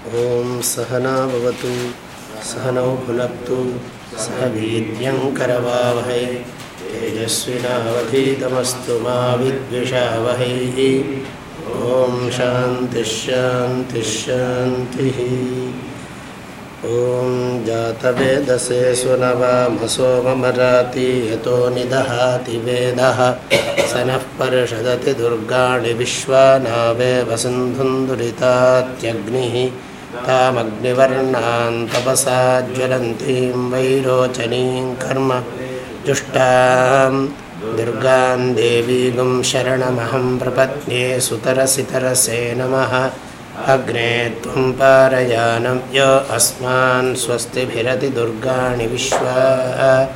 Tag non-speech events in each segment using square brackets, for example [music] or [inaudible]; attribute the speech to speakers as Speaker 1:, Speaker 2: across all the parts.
Speaker 1: ॐ सहनाभवतु सहनौ भुनक्तु सह वीर्यङ्करवावहै तेजस्विनावधीतमस्तु मा विद्विषावहैः। ॐ शान्तिश्शान्तिश्शान्तिः ॐ जातवेदसे सुनवामसोममराति यतो निदहाति वेदः। स नः पर्षदति दुर्गाणि विश्वानावेव सिन्धुन्दुरितात्यग्निः तामग्निवर्णान् तपसा ज्वलन्तीं वैरोचनीं कर्म जुष्टां दुर्गां देवीगुं शरणमहं प्रपद्ये सुतरसितरसे नमः। अग्ने त्वं पारयानव्य अस्मान् स्वस्तिभिरति दुर्गाणि विश्वा।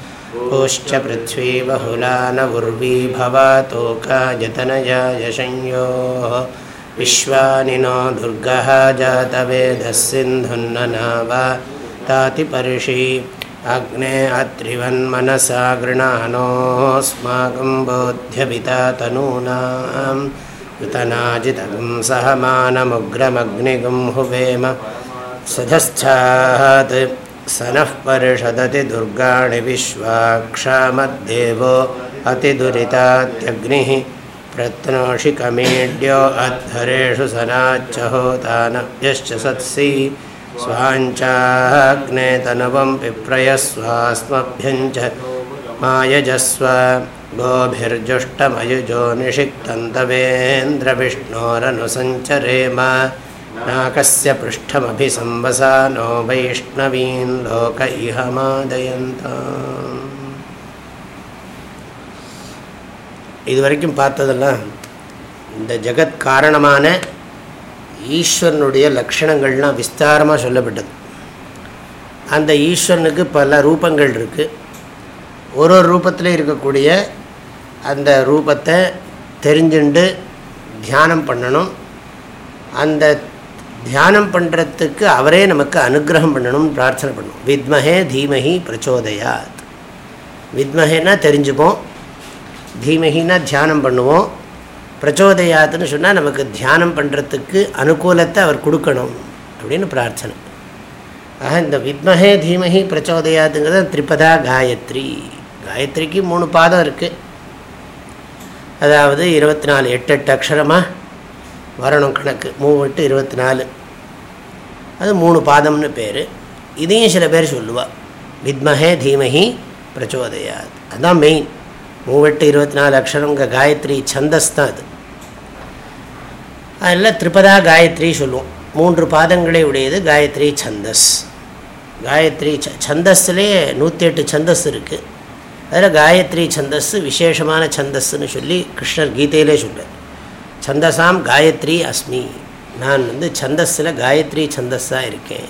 Speaker 1: ओश्च पृथ्वी बहुला न उर्वी भवातोकायतनयाय संयोः विश्वानि नो दुर्गः जातवेदः सिन्धुन्ननावा तातिपर्षि अग्ने अत्रिवन्मनसा गृणानोऽस्माकं बोध्यपिता तनूनाम् युतनाजितगुं सहमानमुग्रमग्निगुं हुवेम सधस्थात् स नः परिषदति दुर्गाणि विश्वाक्षामद्देवो अतिदुरितात्यग्निः प्रत्नोषिकमेढ्यो अध्वरेषु सनाच्च होतानभ्यश्च सत्सि स्वाञ्चाग्नेतनुवं पिप्रयस्वास्मभ्यञ्च मायजस्व गोभिर्जुष्टमयुजो निषिक्तन्तवेन्द्रविष्णोरनुसञ्चरेम नाकस्य पृष्ठमभिसंवसानो वैष्णवीन् लोक इह मादयन्ता இது வரைக்கும் பார்த்ததெல்லாம் இந்த ஜெகத் காரணமான ஈஸ்வரனுடைய லக்ஷணங்கள்லாம் விஸ்தாரமாக சொல்லப்பட்டது. அந்த ஈஸ்வரனுக்கு பல ரூபங்கள் இருக்குது ஒரு ஒரு ரூபத்தில் இருக்கக்கூடிய அந்த ரூபத்தை தெரிஞ்சுண்டு தியானம் பண்ணணும். அந்த தியானம் பண்ணுறதுக்கு அவரே நமக்கு அனுகிரகம் பண்ணணும்னு பிரார்த்தனை பண்ணணும் வித்மஹே தீமஹி பிரச்சோதயாத். வித்மஹேன்னா தெரிஞ்சுப்போம். தீமகினா தியானம் பண்ணுவோம். பிரச்சோதயாத்துன்னு சொன்னால் நமக்கு தியானம் பண்ணுறதுக்கு அனுகூலத்தை அவர் கொடுக்கணும் அப்படின்னு பிரார்த்தனை. ஆக இந்த வித்மஹே தீமஹி பிரச்சோதயாத்துங்கிறது திரிபதா காயத்ரி. காயத்ரிக்கு மூணு பாதம் இருக்குது அதாவது இருபத்தி நாலு எட்டு எட்டு அக்ஷரமாக வரணும் கணக்கு. மூணு எட்டு இருபத்தி நாலு அது மூணு பாதம்னு பேர். இதையும் சில பேர் சொல்லுவாள் வித்மஹே தீமஹி பிரச்சோதயாது. அதுதான் மெயின் மூவெட்டு இருபத்தி நாலு அக்ஷரங்க காயத்ரி சந்தஸ் தான் அது. அதில் திரிபதா காயத்ரி சொல்லுவோம். மூன்று பாதங்களே உடையது காயத்ரி சந்தஸ். காயத்ரி ச சந்தஸ்லேயே நூற்றி எட்டு சந்தஸ் இருக்குது அதில் காயத்ரி சந்தஸ் விசேஷமான சந்தஸ்ன்னு சொல்லி கிருஷ்ணர் கீதையிலே சொல்கிறார் சந்தசாம் காயத்ரி அஸ்மி. நான் வந்து சந்தஸில் காயத்ரி சந்தஸ்ஸாக இருக்கேன்.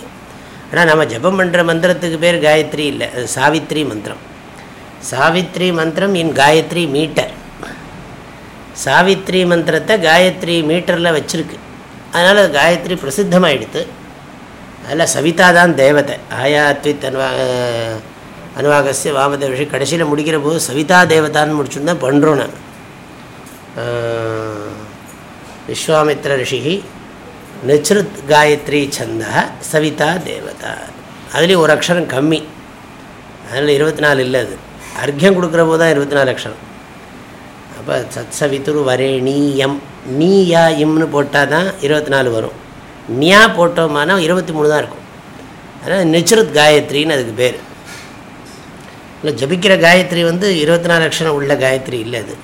Speaker 1: ஆனால் நம்ம ஜபம் பண்ணுற மந்திரத்துக்கு பேர் காயத்ரி இல்லை. அது சாவித்ரி மந்திரம். சாவித்ரி மந்திரம் இன் காயத்ரி மீட்டர். சாவித்ரி மந்திரத்தை காயத்ரி மீட்டரில் வச்சுருக்கு. அதனால் அது காயத்ரி பிரசித்தமாகிடுது அதில் சவிதா தான் தேவதை. ஆயாத்வித் அனுவா அனுவாகசிய வாமதேவ ரிஷி கடைசியில் முடிக்கிற போது சவிதா தேவதான்னு முடிச்சுன்னு தான் பண்ணுறோம் நான் விஸ்வாமித்ர ரிஷி நிச்ருத் காயத்ரி சந்தா சவிதா தேவதா. அதுலேயும் ஒரு அக்ஷரம் கம்மி. அதில் இருபத்தி நாலு இல்லை அது. அர்க்கியம் கொடுக்குற போது தான் இருபத்தி நாலு அக்ஷரம். அப்போ சத் சவித்துரு வரேணீயம் நீ யா இம்னு போட்டால் தான் இருபத்தி நாலு வரும். நியா போட்டோமானா இருபத்தி மூணு தான் இருக்கும். அதனால் நிச்ருத் காயத்ரின்னு அதுக்கு பேர். இல்லை ஜபிக்கிற காயத்ரி வந்து இருபத்தி நாலு அக்ஷரம் உள்ள காயத்ரி இல்லை அது.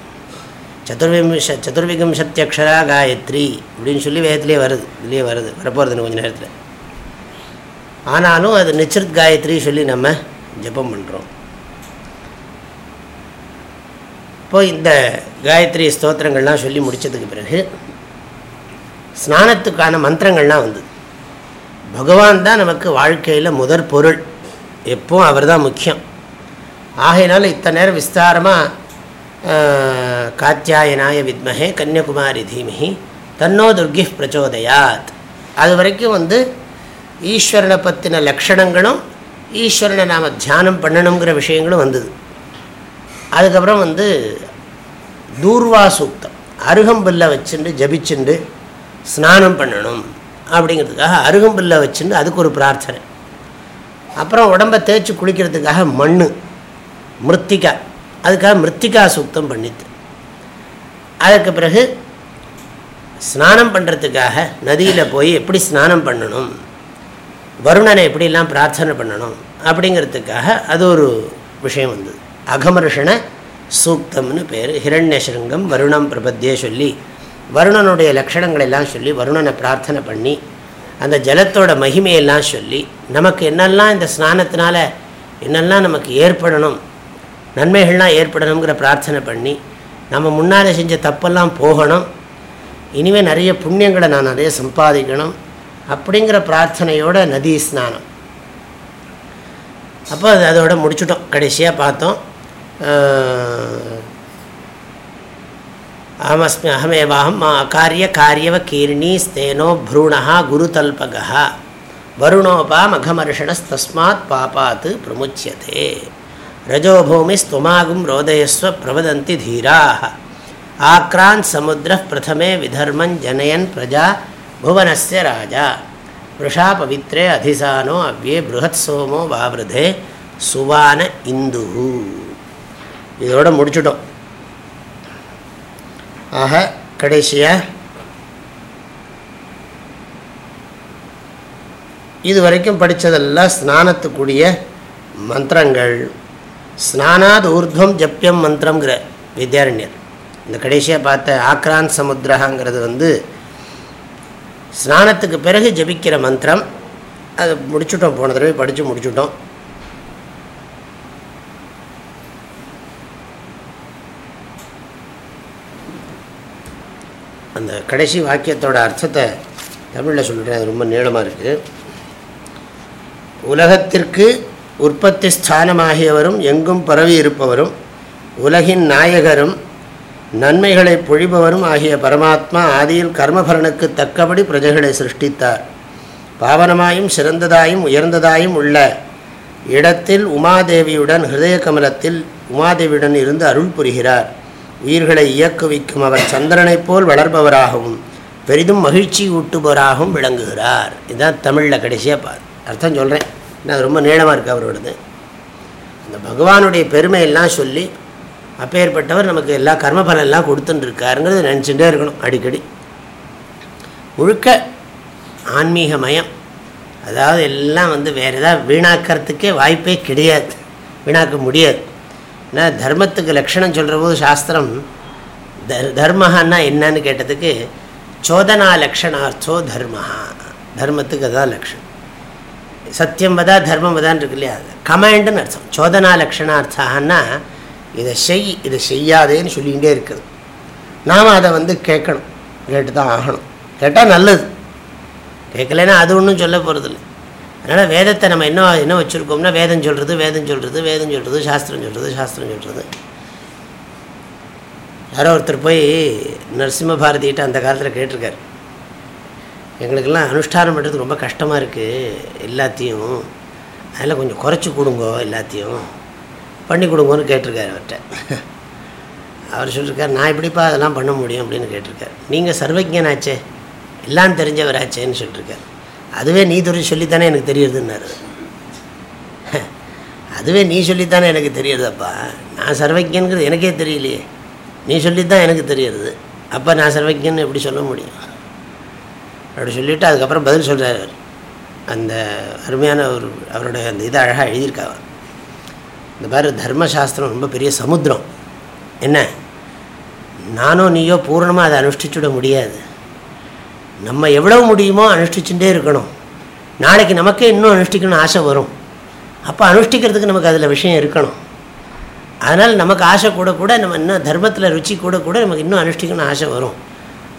Speaker 1: சதுர்விம்ச சதுர்விகம்சத்தி அக்ஷரா காயத்ரி அப்படின்னு சொல்லி வேதத்துலேயே வருது. இதுலேயே வருது. வரப்போகிறது கொஞ்சம் நேரத்தில். ஆனாலும் அது நிச்சரத் காயத்ரி சொல்லி நம்ம ஜபம் பண்ணுறோம் அப்போது இந்த காயத்ரி ஸ்தோத்திரங்கள்லாம் சொல்லி முடித்ததுக்கு பிறகு ஸ்நானத்துக்கான மந்திரங்கள்லாம் வந்தது. பகவான் தான் நமக்கு வாழ்க்கையில் முதற் பொருள். எப்போவும் அவர் தான் முக்கியம். ஆகையினால இத்தனை நேரம் விஸ்தாரமாக காத்தியாயனாய வித்மஹே கன்னியகுமாரி தீமிஹி தன்னோ துர்கி பிரச்சோதயாத். அது வரைக்கும் வந்து ஈஸ்வரனை பற்றின லக்ஷணங்களும் ஈஸ்வரனை நாம் தியானம் பண்ணணுங்கிற விஷயங்களும் வந்தது. அதுக்கப்புறம் வந்து தூர்வா சூக்தம். அருகம்புல்லை வச்சுட்டு ஜபிச்சுண்டு ஸ்நானம் பண்ணணும் அப்படிங்கிறதுக்காக அருகம்புல்லை வச்சுன்னு அதுக்கு ஒரு பிரார்த்தனை. அப்புறம் உடம்பை தேய்ச்சி குளிக்கிறதுக்காக மண் மிருத்திகா. அதுக்காக மிருத்திகா சுத்தம் பண்ணித்து அதுக்கு பிறகு ஸ்நானம் பண்ணுறதுக்காக நதியில் போய் எப்படி ஸ்நானம் பண்ணணும் வருணனை எப்படிலாம் பிரார்த்தனை பண்ணணும் அப்படிங்கிறதுக்காக அது ஒரு விஷயம் வந்தது. அகமர்ஷண சூக்தம்னு பேர். ஹிரண்யசிருங்கம் வருணம் பிரபத்தியே சொல்லி வருணனுடைய லக்ஷணங்கள் எல்லாம் சொல்லி வருணனை பிரார்த்தனை பண்ணி அந்த ஜலத்தோட மகிமையெல்லாம் சொல்லி நமக்கு என்னெல்லாம் இந்த ஸ்நானத்தினால என்னெல்லாம் நமக்கு ஏற்படணும் நன்மைகள்லாம் ஏற்படணுங்கிற பிரார்த்தனை பண்ணி நம்ம முன்னால் செஞ்ச தப்பெல்லாம் போகணும் இனிமேல் நிறைய புண்ணியங்களை நான் நிறைய சம்பாதிக்கணும் அப்படிங்கிற பிரார்த்தனையோட நதி ஸ்நானம் அப்போ அது அதோட முடிச்சுட்டோம். கடைசியாக பார்த்தோம். अहमस्मि अहमेवाहम् अकार्य कार्यवकीर्णी स्तेनो भ्रूणः गुरुतल्पगः। वरुणोपामघमर्षणस्तस्मात् पापात् प्रमुच्यते। रजोभूमिस्त्वमागुं रोदयस्व प्रवदन्ति धीराः। आक्रान्त् समुद्रः प्रथमे विधर्म जनयन प्रजा भुवनस्य राजा। वृषा पवित्रे अधिसानो अव्ये बृहत्सोमो वावृधे सुवान इंदु இதோடு முடிச்சுட்டோம். ஆக கடைசியாக இது வரைக்கும் படித்ததெல்லாம் ஸ்நானத்துக்குரிய மந்திரங்கள். ஸ்நானாத் ஊர்துவம் ஜப்பியம் மந்திரங்கிற வித்யாரண்யர். இந்த கடைசியாக பார்த்த ஆக்ரான் சமுத்திரகாங்கிறது வந்து ஸ்நானத்துக்கு பிறகு ஜபிக்கிற மந்திரம். அதை முடிச்சுட்டோம் போன தடவை படித்து முடிச்சுட்டோம். அந்த கடைசி வாக்கியத்தோட அர்த்தத்தை தமிழில் சொல்கிறேன் அது ரொம்ப நீளமாக இருக்குது உலகத்திற்கு உற்பத்தி ஸ்தானமாகியவரும் எங்கும் பரவி இருப்பவரும் உலகின் நாயகரும் நன்மைகளை பொழிபவரும் ஆகிய பரமாத்மா ஆதியில் கர்மபலனுக்கு தக்கபடி பிரஜைகளை சிருஷ்டித்தார். பாவனமாயும் சிறந்ததாயும் உயர்ந்ததாயும் உள்ள இடத்தில் உமாதேவியுடன் ஹிருதய கமலத்தில் உமாதேவியுடன் இருந்து அருள் புரிகிறார். உயிர்களை இயக்குவிக்கும் அவர் சந்திரனைப் போல் வளர்பவராகவும் பெரிதும் மகிழ்ச்சி ஊட்டுபவராகவும் விளங்குகிறார். இதுதான் தமிழில் கடைசியாக பா அர்த்தம் சொல்கிறேன் நான் ரொம்ப நீளமாக இருக்குது அவரோடது. இந்த பகவானுடைய பெருமையெல்லாம் சொல்லி அப்பேற்பட்டவர் நமக்கு எல்லா கர்மபலெல்லாம் கொடுத்துட்டுருக்காருங்கிறத நினச்சிட்டே இருக்கணும் அடிக்கடி. முழுக்க ஆன்மீக மயம் அதாவது எல்லாம் வந்து வேறு ஏதாவது வீணாக்கிறதுக்கே வாய்ப்பே கிடையாது. வீணாக்க முடியாது. ஏன்னா தர்மத்துக்கு லக்ஷணம் சொல்கிற போது சாஸ்திரம் தர் தர்மஹான்னா என்னன்னு கேட்டதுக்கு சோதனா லக்ஷணார்த்தோ தர்மஹா. தர்மத்துக்கு அதுதான் லக்ஷணம் சத்தியம் வதா தர்மம் வதான்னு இருக்கு இல்லையா? கமாண்டுன்னு அர்த்தம். சோதனா லக்ஷணார்த்தான்னா இதை செய் இதை செய்யாதேன்னு சொல்லிகிட்டே இருக்குது நாம் அதை வந்து கேட்கணும். கேட்டு தான் ஆகணும். கேட்டால் நல்லது. கேட்கலன்னா அது ஒன்றும் சொல்ல போகிறதில்ல அதனால் வேதத்தை நம்ம என்ன என்ன வச்சுருக்கோம்னா வேதம் சொல்கிறது வேதம் சொல்கிறது வேதம் சொல்கிறது சாஸ்திரம் சொல்கிறது சாஸ்திரம் சொல்கிறது யாரோ ஒருத்தர் போய் நரசிம்ம பாரதிகிட்ட அந்த காலத்தில் கேட்டிருக்கார். எங்களுக்கெல்லாம் அனுஷ்டானம் பண்ணுறதுக்கு ரொம்ப கஷ்டமாக இருக்குது எல்லாத்தையும். அதில் கொஞ்சம் குறைச்சி கொடுங்கோ எல்லாத்தையும். பண்ணி கொடுங்கன்னு கேட்டிருக்காரு அவர்கிட்ட. அவர் சொல்லியிருக்கார் நான் எப்படிப்பா அதெல்லாம் பண்ண முடியும்? அப்படின்னு கேட்டிருக்கார். நீங்கள் சர்வஜனாச்சே எல்லாம் தெரிஞ்சவராச்சேன்னு சொல்லியிருக்கார் அதுவே நீ துறை சொல்லித்தானே எனக்கு தெரியுதுன்னாரு அதுவே நீ சொல்லித்தானே எனக்கு தெரியுறதப்பா. நான் சர்வைக்கியங்கிறது எனக்கே தெரியலையே. நீ சொல்லித்தான் எனக்கு தெரியுறது. அப்போ நான் சர்வைக்கியன்னு எப்படி சொல்ல முடியும்? அப்படி சொல்லிவிட்டு அதுக்கப்புறம் பதில் சொல்கிறார் அந்த அருமையான ஒரு அவருடைய அந்த இதை அழகாக எழுதியிருக்காங்க இந்த மாதிரி தர்மசாஸ்திரம் ரொம்ப பெரிய சமுத்திரம். என்ன? நானோ நீயோ பூர்ணமாக அதை அனுஷ்டிச்சுட முடியாது. நம்ம எவ்வளோ முடியுமோ அனுஷ்டிச்சுட்டே இருக்கணும். நாளைக்கு நமக்கே இன்னும் அனுஷ்டிக்கணும்னு ஆசை வரும். அப்போ அனுஷ்டிக்கிறதுக்கு நமக்கு அதில் விஷயம் இருக்கணும். அதனால் நமக்கு ஆசை கூட கூட நம்ம இன்னும் தர்மத்தில் ருச்சி கூட கூட நமக்கு இன்னும் அனுஷ்டிக்கணும்னு ஆசை வரும்.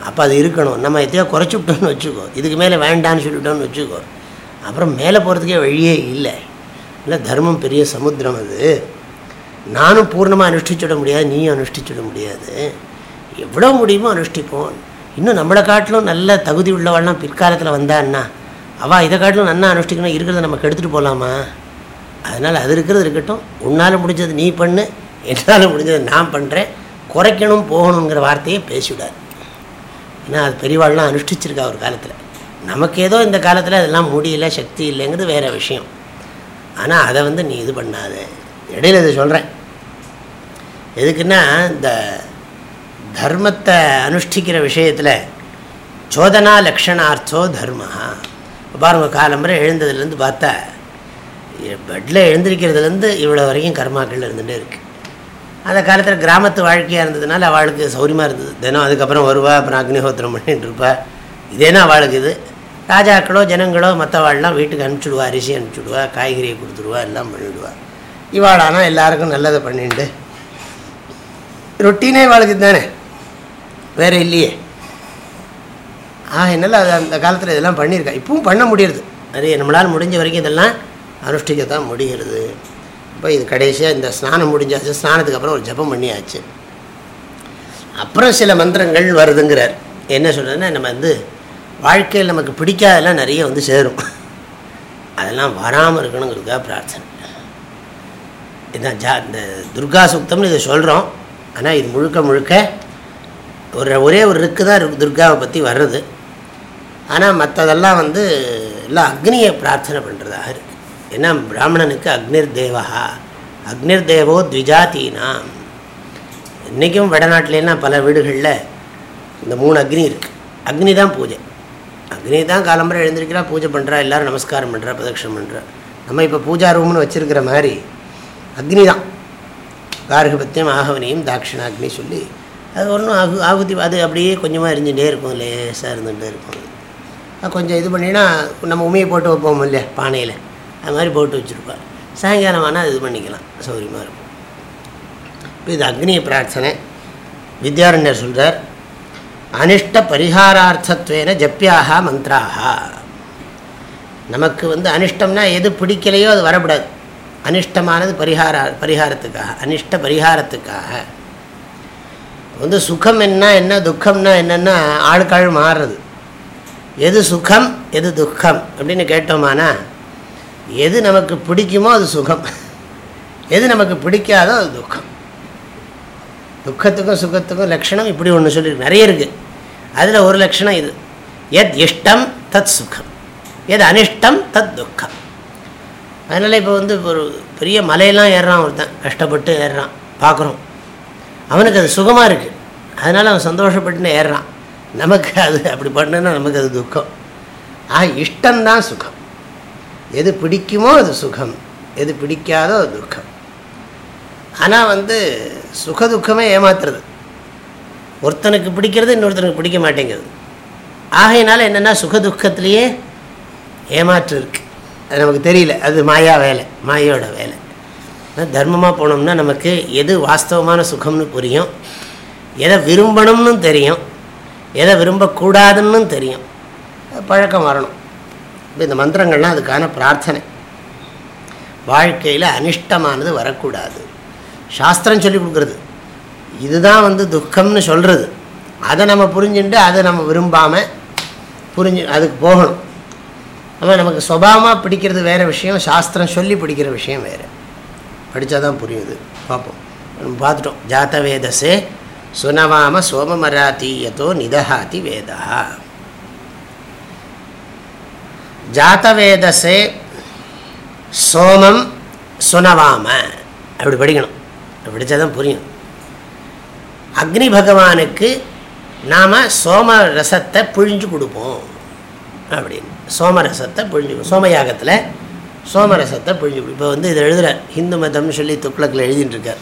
Speaker 1: அப்போ அது இருக்கணும். நம்ம எத்தையோ குறைச்சி விட்டோம்னு வச்சுக்கோ. இதுக்கு மேலே வேண்டான்னு சொல்லிவிட்டோம்னு வச்சுக்கோ. அப்புறம் மேலே போகிறதுக்கே வழியே இல்லை. இல்லை தர்மம் பெரிய சமுத்திரம் அது. நானும் பூர்ணமாக அனுஷ்டிச்சுட முடியாது நீயும் அனுஷ்டிச்சுட முடியாது. எவ்வளோ முடியுமோ அனுஷ்டிப்போம். இன்னும் நம்மளை காட்டிலும் நல்ல தகுதி உள்ளவாள்லாம் பிற்காலத்தில் வந்தான்னா அவள் இதை காட்டிலும் நல்லா அனுஷ்டிக்கணும் இருக்கிறத நமக்கு எடுத்துகிட்டு போகலாமா அதனால் அது இருக்கிறது இருக்கட்டும். உன்னால் முடிஞ்சது நீ பண்ணு என்னால் முடிஞ்சது நான் பண்ணுறேன் குறைக்கணும் போகணுங்கிற வார்த்தையே பேசிவிடாது. ஏன்னா அது பெரியவாள்லாம் அனுஷ்டிச்சிருக்கா ஒரு காலத்தில். நமக்கு ஏதோ இந்த காலத்தில் அதெல்லாம் முடியல சக்தி இல்லைங்கிறது வேறு விஷயம். ஆனால் அதை வந்து நீ இது பண்ணாத. இடையில இதை சொல்கிறேன் எதுக்குன்னா இந்த தர்மத்தை அனுஷ்டிக்கிற விஷயத்தில் சோதனா லக்ஷணார்த்தோ தர்மா பாருங்க காலம்பரை எழுந்ததுலேருந்து பார்த்தா பெட்டில் எழுந்திருக்கிறதுலேருந்து இவ்வளோ வரைக்கும் கர்மாக்கள் இருந்துகிட்டே இருக்குது அந்த காலத்தில் கிராமத்து வாழ்க்கையாக இருந்ததுனால அவளுக்கு சௌரியமாக இருந்தது. தினம் அதுக்கப்புறம் வருவா அப்புறம் அக்னிஹோத்திரம் பண்ணிட்டு இருப்பா. இதேனா அவளுக்கு இது. ராஜாக்களோ ஜனங்களோ மற்றவாள்லாம் வீட்டுக்கு அனுப்பிச்சுடுவா அரிசி அனுப்பிச்சுடுவா காய்கறியை கொடுத்துடுவா எல்லாம் பண்ணிவிடுவா இவாளானால் எல்லாருக்கும் நல்லதை பண்ணிட்டு ரொட்டீனே இவாளுக்கு தானே வேறு இல்லையே. ஆ என்னால் அது அந்த காலத்தில் இதெல்லாம் பண்ணியிருக்கேன். இப்பவும் பண்ண முடியுது நிறைய நம்மளால் முடிஞ்ச வரைக்கும் இதெல்லாம் அனுஷ்டிக்க தான் முடிகிறது. இப்போ இது கடைசியாக இந்த ஸ்நானம் முடிஞ்சாச்சு. ஸ்நானத்துக்கு அப்புறம் ஒரு ஜபம் பண்ணியாச்சு. அப்புறம் சில மந்திரங்கள் வருதுங்கிறார். என்ன சொல்கிறதுன்னா நம்ம வந்து வாழ்க்கையில் நமக்கு பிடிக்காதெல்லாம் நிறைய வந்து சேரும். அதெல்லாம் வராமல் இருக்கணுங்கிறதுக்காக பிரார்த்தனை. இதுதான் ஜா இந்த துர்கா சுத்தம்னு இதை சொல்கிறோம் ஆனால் இது முழுக்க முழுக்க ஒரு ஒரே ஒரு ருக்கு தான் துர்காவை பற்றி வர்றது. ஆனால் மற்றதெல்லாம் வந்து எல்லாம் அக்னியை பிரார்த்தனை பண்ணுறதாக இருக்குது ஏன்னா பிராமணனுக்கு அக்னிர் தேவா அக்னிர் தேவோ த்விஜாத்தீனாம் இன்றைக்கும் வடநாட்டிலாம் பல வீடுகளில் இந்த மூணு அக்னி இருக்குது அக்னி தான் பூஜை. அக்னி தான் காலம்பரை எழுந்திருக்கிறா பூஜை பண்ணுறா எல்லோரும் நமஸ்காரம் பண்ணுறா பிரதட்சணம் பண்ணுறா நம்ம இப்போ பூஜா ரூம்னு வச்சுருக்கிற மாதிரி அக்னி தான். கார்கபத்தியம் ஆகவனையும் தாட்சிணாக்னி சொல்லி அது ஒன்றும் ஆகு ஆகுதி அது அப்படியே கொஞ்சமாக எரிஞ்சுட்டே இருக்கும் லேசாக இருந்துகிட்டே இருக்கும். அது கொஞ்சம் இது பண்ணினா நம்ம உமையை போட்டு வைப்போம் இல்லையா பானையில். அது மாதிரி போட்டு வச்சுருப்பா சாயங்காலம் ஆனால் இது பண்ணிக்கலாம் சௌகரியமாக இருக்கும். இப்போ இது அக்னி பிரார்த்தனை. வித்யாரண்யர் சொல்கிறார் அனிஷ்ட பரிகாரார்த்தத்வேன ஜப்பியாக மந்த்ராக நமக்கு வந்து அனிஷ்டம்னா எது பிடிக்கலையோ அது வரக்கூடாது. அனிஷ்டமானது பரிகார பரிகாரத்துக்காக அனிஷ்ட பரிகாரத்துக்காக. வந்து சுகம் என்ன என்ன துக்கம்னா என்னென்னா ஆளுக்காள் மாறுறது. எது சுகம் எது துக்கம் அப்படின்னு கேட்டோமானா எது நமக்கு பிடிக்குமோ அது சுகம். எது நமக்கு பிடிக்காதோ அது துக்கம். துக்கத்துக்கும் சுகத்துக்கும் லட்சணம் இப்படி ஒன்று சொல்லியிருக்கு நிறைய இருக்குது அதில் ஒரு லட்சணம் இது. எத் இஷ்டம் தத் சுகம். எது அனிஷ்டம் தத் துக்கம். அதனால் இப்போ வந்து ஒரு பெரிய மலையெல்லாம் ஏறுறான் ஒருத்தன். கஷ்டப்பட்டு ஏறுறான். பார்க்குறோம் அவனுக்கு அது சுகமாக இருக்குது அதனால் அவன் சந்தோஷப்பட்டுன்னு ஏறுறான். நமக்கு அது அப்படி பண்ணுன்னா நமக்கு அது துக்கம். ஆ இஷ்டம்தான் சுகம். எது பிடிக்குமோ அது சுகம். எது பிடிக்காதோ அது துக்கம். ஆனால் வந்து சுக துக்கமே ஏமாத்துறது. ஒருத்தனுக்கு பிடிக்கிறது இன்னொருத்தனுக்கு பிடிக்க மாட்டேங்கிறது ஆகையினால என்னென்னா சுகதுக்கத்திலேயே ஏமாற்று இருக்குது அது நமக்கு தெரியல. அது மாயா வேலை மாயோட வேலை. தர்மமாக போனோம்னா நமக்கு எது வாஸ்தவமான சுகம்னு புரியும். எதை விரும்பணும்னு தெரியும். எதை விரும்பக்கூடாதுன்னு தெரியும். பழக்கம் வரணும். இப்போ இந்த மந்திரங்கள்லாம் அதுக்கான பிரார்த்தனை. வாழ்க்கையில் அனிஷ்டமானது வரக்கூடாது. சாஸ்திரம் சொல்லி கொடுக்குறது. இதுதான் வந்து துக்கம்னு சொல்கிறது அதை நம்ம புரிஞ்சுட்டு அதை நம்ம விரும்பாமல் புரிஞ்சு அதுக்கு போகணும். ஆனால் நமக்கு சுபாவமாக பிடிக்கிறது வேறு விஷயம் சாஸ்திரம் சொல்லி பிடிக்கிற விஷயம் வேறு. படித்தா தான் புரியுது பார்ப்போம் பார்த்துட்டோம். ஜாத்த வேதசே சுனவாம சோமமராத்தீயத்தோ நிதஹாதி வேதா. ஜாத்தவேதசே சோமம் சுனவாம. அப்படி படிக்கணும். படித்தா தான் புரியும். அக்னி பகவானுக்கு நாம் சோம ரசத்தை புழிஞ்சு கொடுப்போம். அப்படின்னு. சோமரசத்தை புழிஞ்சு சோமயாகத்தில் சோமரசத்தை பிழிஞ்சு இப்போ வந்து இதை எழுதுகிறார் ஹிந்து மதம்னு சொல்லி துக்ளக்கில் எழுதிட்டுருக்கார்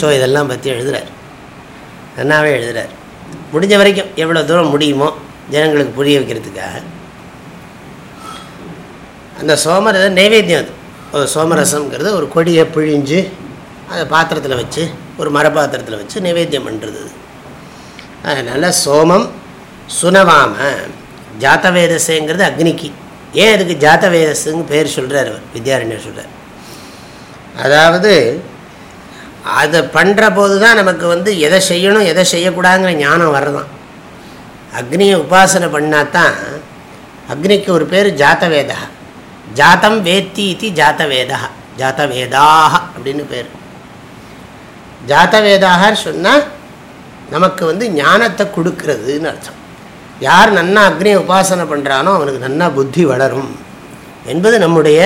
Speaker 1: ஸோ இதெல்லாம் பற்றி எழுதுகிறார் நன்னாவே எழுதுகிறார் முடிஞ்ச வரைக்கும் எவ்வளோ தூரம் முடியுமோ ஜனங்களுக்கு புரிய வைக்கிறதுக்காக. அந்த சோமரச நைவேத்தியம் அது. ஒரு சோமரசம்ங்கிறது ஒரு கொடியை பிழிஞ்சு அதை பாத்திரத்தில் வச்சு ஒரு மரபாத்திரத்தில் வச்சு நைவேத்தியம் பண்ணுறது அதனால் சோமம் சுனவாம ஜாத்தவேதசேங்கிறது அக்னிக்கு. ஏன் அதுக்கு ஜாத்தவேதஸுங்க பேர் சொல்கிறார் அவர் வித்யாரண்யர் சொல்கிறார் அதாவது அதை பண்ணுற போது தான் நமக்கு வந்து எதை செய்யணும் எதை செய்யக்கூடாதுங்கிற ஞானம் வரதான் அக்னியை உபாசனை பண்ணாதான் அக்னிக்கு ஒரு பேர் ஜாத்தவேதா. ஜாத்தம் வேத்தி இது ஜாத்தவேதா ஜாத்தவேதாக அப்படின்னு பேர். ஜாத்தவேதாக சொன்னால் நமக்கு வந்து ஞானத்தை கொடுக்கறதுன்னு அர்த்தம். யார் நன்னா அக்னியை உபாசனை பண்ணுறானோ அவனுக்கு நன்னா புத்தி வளரும். என்பது நம்முடைய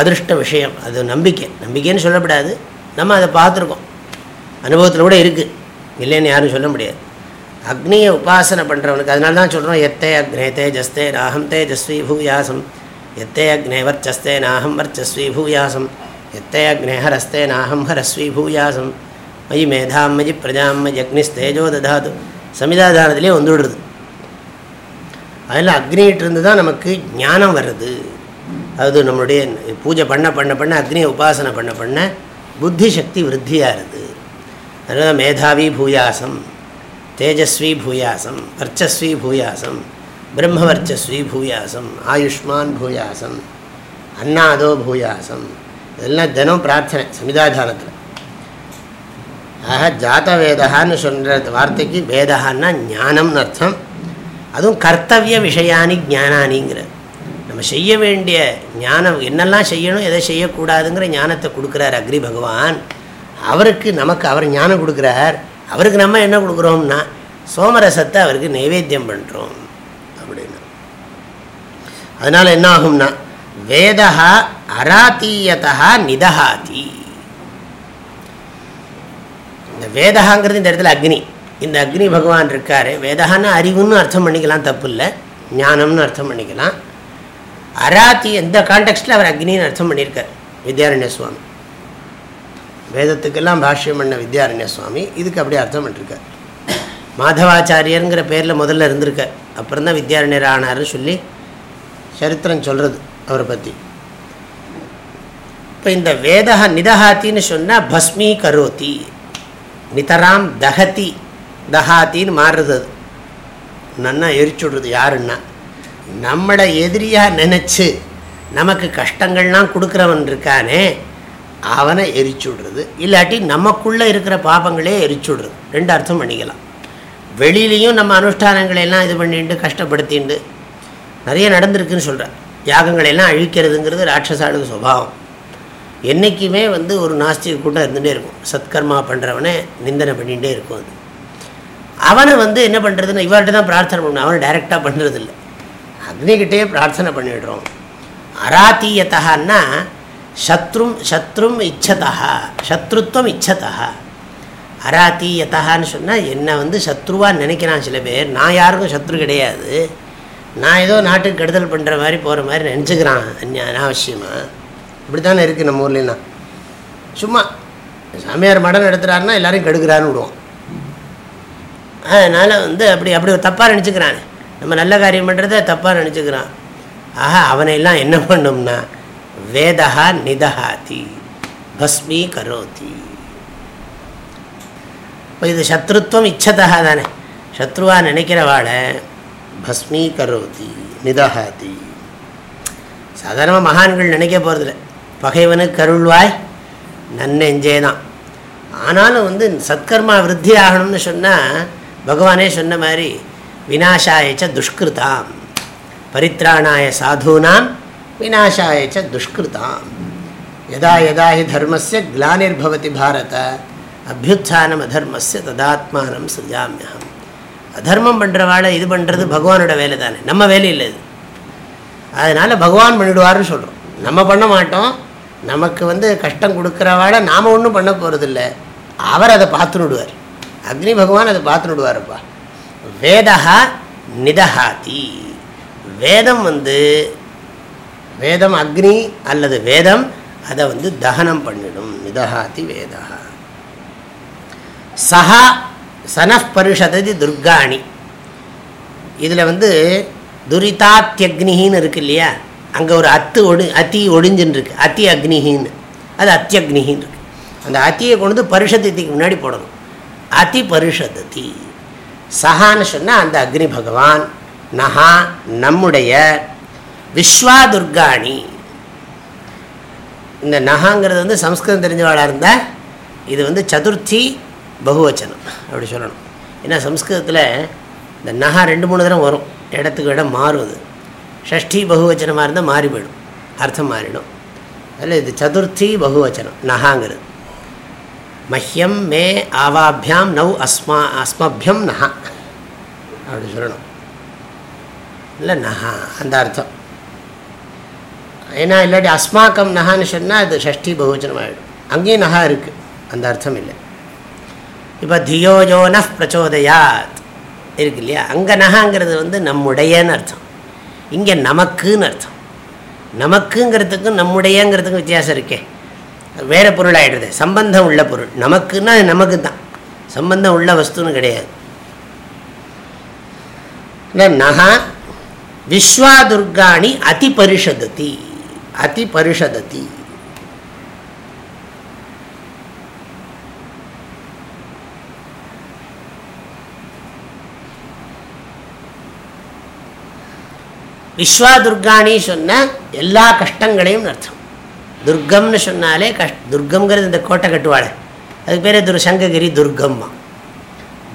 Speaker 1: அதிர்ஷ்ட விஷயம். அது நம்பிக்கை. நம்பிக்கைன்னு சொல்லப்படாது. நம்ம அதை பார்த்துருக்கோம். அனுபவத்தில் கூட இருக்குது இல்லைன்னு யாரும் சொல்ல முடியாது. அக்னியை உபாசனை பண்ணுறவனுக்கு அதனால தான் சொல்கிறோம் எத்தே அக்னே தேஜஸ்தே நாகம் தேஜஸ்வி பூயாசம். எத்தே அக்னே வர்ச்சஸ்தே நாகம் வர்ச்சஸ்வி பூயாசம். எத்தே அக்னே ஹரஸ்தே நாகம் ஹரஸ்வி பூயாசம். மயி மேதாம் மயி பிரஜாம் மயி அக்னிஸ்தேஜோ ததாது. சமிதாதானத்திலே வந்துவிடுறது. அதில் அக்னிகிட்டிருந்து தான் நமக்கு ஞானம் வருது அது நம்மளுடைய பூஜை பண்ண பண்ண பண்ண அக்னியை உபாசனை பண்ண பண்ண புத்தி சக்தி விருத்தியாகிறது. அதனால் மேதாவி பூயாசம் தேஜஸ்வி பூயாசம் வர்ச்சஸ்வி பூயாசம் பிரம்மவர்ச்சஸ்வி பூயாசம் ஆயுஷ்மான் பூயாசம் அன்னாதோ பூயாசம். இதெல்லாம் தினம் பிரார்த்தனை சமிதாதானத்தில். ஆக ஜாத வேதான்னு சொல்கிற வார்த்தைக்கு வேதான்னா ஞானம்னு அர்த்தம். அதுவும் கர்த்தவிய விஷயானி ஞானானிங்கிற நம்ம செய்ய வேண்டிய ஞானம் என்னெல்லாம் செய்யணும் எதை செய்யக்கூடாதுங்கிற ஞானத்தை கொடுக்குறார் அக்ரி பகவான். அவருக்கு நமக்கு அவர் ஞானம் கொடுக்குறார். அவருக்கு நம்ம என்ன கொடுக்குறோம்னா சோமரசத்தை அவருக்கு நைவேத்தியம் பண்ணுறோம் அப்படின்னு. அதனால் என்ன ஆகும்னா வேதா அராத்தீயதா நிதஹாதி. இந்த வேதகாங்கிறது இந்த இடத்துல அக்னி. இந்த அக்னி பகவான் இருக்கார். வேதகான்னு அறிவுன்னு அர்த்தம் பண்ணிக்கலாம் தப்பு இல்லை ஞானம்னு அர்த்தம் பண்ணிக்கலாம். அராத்தி எந்த கான்டெக்ட்டில் அவர் அக்னின்னு அர்த்தம் பண்ணியிருக்கார்? வித்யாரண்ய சுவாமி. வேதத்துக்கெல்லாம் பாஷ்யம் பண்ண வித்யாரண்ய சுவாமி. இதுக்கு அப்படியே அர்த்தம் பண்ணிருக்கார். மாதவாச்சாரியருங்கிற பேரில் முதல்ல இருந்திருக்கார். அப்புறம் தான் வித்யாரண்யர் ஆனார்னு சொல்லி சரித்திரம் சொல்கிறது அவரை பற்றி இப்போ இந்த வேதா நிதஹாத்தின்னு சொன்னால் பஸ்மீ கரோத்தி. நிதராம் தகதி தஹாத்தின்னு மாறுறது அது. நன்னா எரிச்சுடுறது யாருன்னா நம்மளை எதிரியாக நினச்சி நமக்கு கஷ்டங்கள்லாம் கொடுக்குறவன் இருக்கானே அவனை எரிச்சுடுறது. இல்லாட்டி நமக்குள்ளே இருக்கிற பாபங்களே எரிச்சுடுறது. ரெண்டு அர்த்தம் பண்ணிக்கலாம். வெளியிலையும் நம்ம அனுஷ்டானங்களையெல்லாம் இது பண்ணிட்டு கஷ்டப்படுத்திண்டு நிறைய நடந்திருக்குன்னு சொல்கிறேன் யாகங்களையெல்லாம் அழிக்கிறதுங்கிறது ராட்சசாளுக்கு சுபாவம். என்றைக்குமே வந்து ஒரு நாஸ்திக கூட்டம் இருந்துகிட்டே இருக்கும். சத்கர்மா பண்ணுறவனை நிந்தனை பண்ணிகிட்டே இருக்கும் அது. அவனை வந்து என்ன பண்ணுறதுன்னு இவர்கிட்ட தான் பிரார்த்தனை பண்ணணும். அவனை டைரெக்டாக பண்ணுறதில்ல அக்னிகிட்டே பிரார்த்தனை பண்ணிடுறோம். அராத்தீயத்தான்னா சத்ரும் சத்ரும் இச்சதா சத்ருத்வம் இச்சதா அராத்தீயத்தகான்னு சொன்னால் என்னை வந்து சத்ருவாக நினைக்கிறான் சில பேர். நான் யாருக்கும் சத்ரு கிடையாது. நான் ஏதோ நாட்டுக்கு கெடுதல் பண்ணுற மாதிரி போகிற மாதிரி நினச்சிக்கிறான் அனாவசியமாக இப்படி தானே இருக்குது நம்ம ஊர்லாம் சும்மா சாமியார் மடம் நடத்துகிறாருன்னா எல்லோரும் கெடுக்கிறான்னு விடுவோம். அதனால் வந்து அப்படி அப்படி தப்பாக நினச்சிக்கிறான். நம்ம நல்ல காரியம் பண்ணுறத தப்பாக நினச்சிக்கிறான். ஆஹா அவனையெல்லாம் என்ன பண்ணும்னா வேதா நிதஹாதி பஸ்மி கரோதி. இப்போ இது சத்ருத்வம் இச்சதா தானே. சத்ருவா நினைக்கிறவாளை பஸ்மீ கரோதி நிதஹாதி. சாதாரணமாக மகான்கள் நினைக்க போகிறதில்ல பகைவனுக்கு கருள்வாய் நன்னெஞ்சே தான் ஆனாலும் வந்து சத்கர்மா விருத்தி ஆகணும்னு சொன்னால் பகவானே சொன்ன மாதிரி வினாசாயச்ச துஷ்கிருதாம். பரித்ராணாய சாதூனாம் விநாசாயச்ச துஷ்கிருதாம். எதா யதா ஹி தர்மஸ்ய கிளானிர்பவதி பாரத. அபியுத்தானம் அதர்மஸ்ய ததாத்மானம் சிருஜாமியம் அதர்மம் பண்ணுறவாழ இது பண்ணுறது பகவானோட வேலை தானே நம்ம வேலை இல்லை இது. அதனால் பகவான் பண்ணிடுவார்னு சொல்கிறோம் நம்ம பண்ண மாட்டோம். நமக்கு வந்து கஷ்டம் கொடுக்குறவாட நாம் ஒன்றும் பண்ண போகிறதில்ல அவர் அதை பார்த்துனுடுவார் அக்னி பகவான் அதை பார்த்துனுடுவார்ப்பா வேதா நிதஹாதி. வேதம் வந்து வேதம் அக்னி அல்லது வேதம் அதை வந்து தகனம் பண்ணிடும். நிதஹாதி வேதா சஹா சனப்பரிஷதி துர்காணி. இதில் வந்து துரிதாத்யக்னின்னு இருக்கு இல்லையா? அங்கே ஒரு அத்து ஒடி அத்தி ஒடிஞ்சுன்னு இருக்கு அத்தி அக்னிகின்னு அது அத்தியக்னிகின்னு இருக்கு. அந்த அத்தியை கொண்டு பரிஷத்திக்கு முன்னாடி போடணும். அதி பரிஷதி சஹான்னு சொன்னால் அந்த அக்னி பகவான் நஹா நம்முடைய விஸ்வா துர்காணி இந்த நகாங்கிறது வந்து சம்ஸ்கிருதம் தெரிஞ்சவாளாக இருந்தால் இது வந்து சதுர்த்தி பகுவச்சனம் அப்படி சொல்லணும். ஏன்னா சம்ஸ்கிருதத்தில் இந்த நகா ரெண்டு மூணு தரம் வரும். இடத்துக்கு இடம் மாறுவது. ஷஷ்டி பகுவச்சனமாக இருந்தால் மாறி போயிடும் அர்த்தம் மாறிடும். அதில் இது சதுர்த்தி பகுவச்சனம் நகாங்கிறது. மஹ்யம் மே ஆவாபியாம் நவ் அஸ்மா அஸ்மபியம் நகா. அப்படி சொல்லணும். இல்லை நஹா அந்த அர்த்தம். ஏன்னா இல்லாட்டி அஸ்மாக்கம் நகான்னு சொன்னால் அது ஷஷ்டி பகுவச்சனம் ஆகிடும் அங்கேயும் நகா இருக்குது அந்த அர்த்தம் இல்லை. இப்போ தியோஜோன பிரச்சோதயாத் இருக்கு இல்லையா? அங்கே நகாங்கிறது வந்து நம்முடையன்னு அர்த்தம். இங்கே நமக்குன்னு அர்த்தம். நமக்குங்கிறதுக்கும் நம்முடையங்கிறதுக்கும் வித்தியாசம் இருக்கே. வேறு பொருள் ஆகிடுது சம்பந்தம் உள்ள பொருள். நமக்குன்னா அது நமக்கு தான் சம்பந்தம் உள்ள வஸ்துன்னு கிடையாது. நகா விஸ்வாதுர்காணி அதி பரிஷதத்தி அதி பரிஷதத்தி விஸ்வா துர்காணி சொன்னால் எல்லா கஷ்டங்களையும் அர்த்தம் துர்க்கம்னு சொன்னாலே கஷ் துர்க்கம்ங்கிறது இந்த கோட்டை கட்டுவாள். அதுக்கு பேர் துர் சங்ககிரி துர்க்கம்மா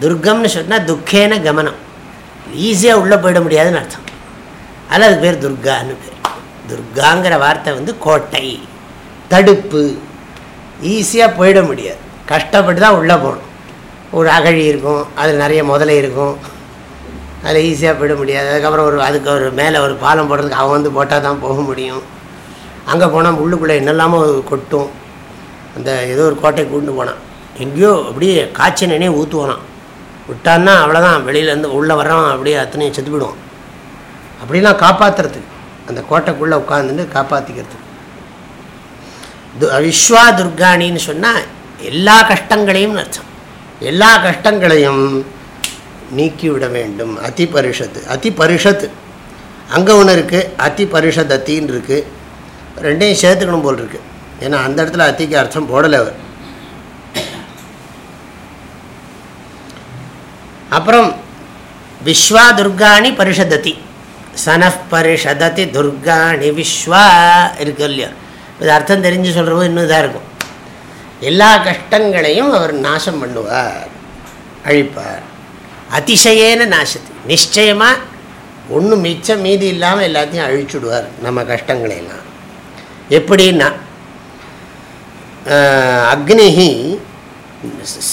Speaker 1: துர்க்கம்னு சொன்னால் துக்கேன கமனம். ஈஸியாக உள்ளே போயிட முடியாதுன்னு அர்த்தம். அதில் அதுக்கு பேர் துர்கான்னு பேர். துர்காங்கிற வார்த்தை வந்து கோட்டை. தடுப்பு. ஈஸியாக போயிட முடியாது. கஷ்டப்பட்டு தான் உள்ளே போகணும். ஒரு அகழி இருக்கும் அதில் நிறைய முதலை இருக்கும். அதில் ஈஸியாக போயிட முடியாது. அதுக்கப்புறம் ஒரு அதுக்கு ஒரு மேலே ஒரு பாலம் போடுறதுக்கு அவன் வந்து போட்டால் தான் போக முடியும். அங்கே போனால் உள்ளுக்குள்ளே என்னெல்லாமோ கொட்டும். அந்த ஏதோ ஒரு கோட்டை கூண்டு போனான். எங்கேயோ அப்படியே காய்ச்சி நினைவு ஊற்றுவானான் விட்டான்னா அவ்வளோதான் வெளியிலேருந்து உள்ளே வர்றான் அப்படியே அத்தனையும் செத்துவிடுவான் அப்படிலாம் காப்பாற்றுறதுக்கு அந்த கோட்டைக்குள்ளே உட்காந்துட்டு காப்பாற்றிக்கிறதுக்கு து விஸ்வா துர்காணின்னு சொன்னால் எல்லா கஷ்டங்களையும் அர்த்தம். எல்லா கஷ்டங்களையும் நீக்கிவிட வேண்டும் அதி பரிஷத்து அதி பரிஷத்து அங்கே ஒன்று இருக்குது அதி பரிஷத் அத்தின்னு இருக்குது ரெண்டையும் சேர்த்துக்கணும் போல் இருக்குது ஏன்னா அந்த இடத்துல அத்திக்கு அர்த்தம் போடலை அவர். அப்புறம் விஸ்வா துர்காணி பரிஷதத்தி. சனஃப் பரிஷதத்தி துர்காணி விஸ்வா இருக்கு இல்லையா? இது அர்த்தம் தெரிஞ்சு சொல்கிறவோ இன்னும் இதாக இருக்கும். எல்லா கஷ்டங்களையும் அவர் நாசம் பண்ணுவார். அழிப்பார். அதிசயேன நாசத்து. நிச்சயமாக ஒன்றும் மிச்சம் மீதி இல்லாமல் எல்லாத்தையும் அழிச்சுடுவார் நம்ம கஷ்டங்களையெல்லாம் எப்படின்னா அக்னிஹி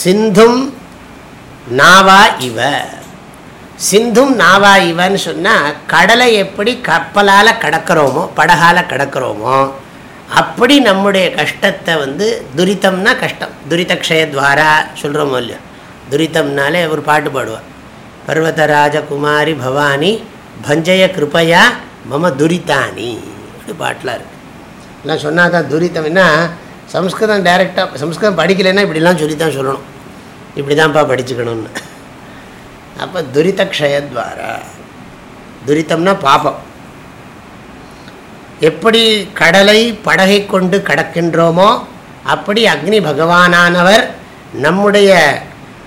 Speaker 1: சிந்தும் நாவா இவ. சிந்தும் நாவா இவன்னு சொன்னால் கடலை எப்படி கப்பலால் கடக்கிறோமோ படகால் கடக்கிறோமோ அப்படி நம்முடைய கஷ்டத்தை வந்து துரித்தம்னா கஷ்டம். துரிதக்ஷயத்வாரா சொல்கிறோமோ இல்லையோ? துரித்தம்னாலே ஒரு பாட்டு பாடுவார் பர்வதராஜகுமாரி பவானி பஞ்சய கிருப்பையா மம துரித்தானி அப்படி பாட்டெலாம் இருக்குது எல்லாம் சொன்னால் தான் துரித்தம்னா என்ன? சம்ஸ்கிருதம் டைரெக்டாக சம்ஸ்கிருதம் படிக்கலைன்னா இப்படிலாம் சொல்லி தான் சொல்லணும். இப்படி தான்ப்பா படிச்சுக்கணும்னு. அப்போ துரிதக்ஷயத்வாரா. துரித்தம்னா பாபம். எப்படி கடலை படகை கொண்டு கடக்கின்றோமோ அப்படி அக்னி பகவானானவர் நம்முடைய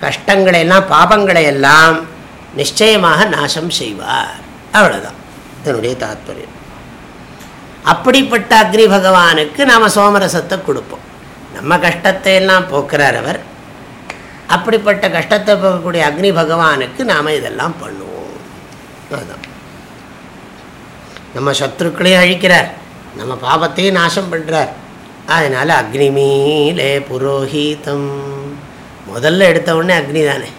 Speaker 1: கஷ்டங்களை எல்லாம் பாபங்களை எல்லாம் நிச்சயமாக நாசம் செய்வார். அவ்வளோதான் இதனுடைய தாத்பரியம். அப்படிப்பட்ட அக்னி பகவானுக்கு நாம் சோமரசத்தை கொடுப்போம். நம்ம கஷ்டத்தை எல்லாம் போக்குறார் அவர். அப்படிப்பட்ட கஷ்டத்தை போகக்கூடிய அக்னி பகவானுக்கு நாம் இதெல்லாம் பண்ணுவோம். அதுதான் நம்ம சத்ருக்களையும் அழிக்கிறார். நம்ம பாபத்தையும் நாசம் பண்ணுறார் அதனால் அக்னிமீலே புரோஹீதம். முதல்ல எடுத்த உடனே அக்னி தானே?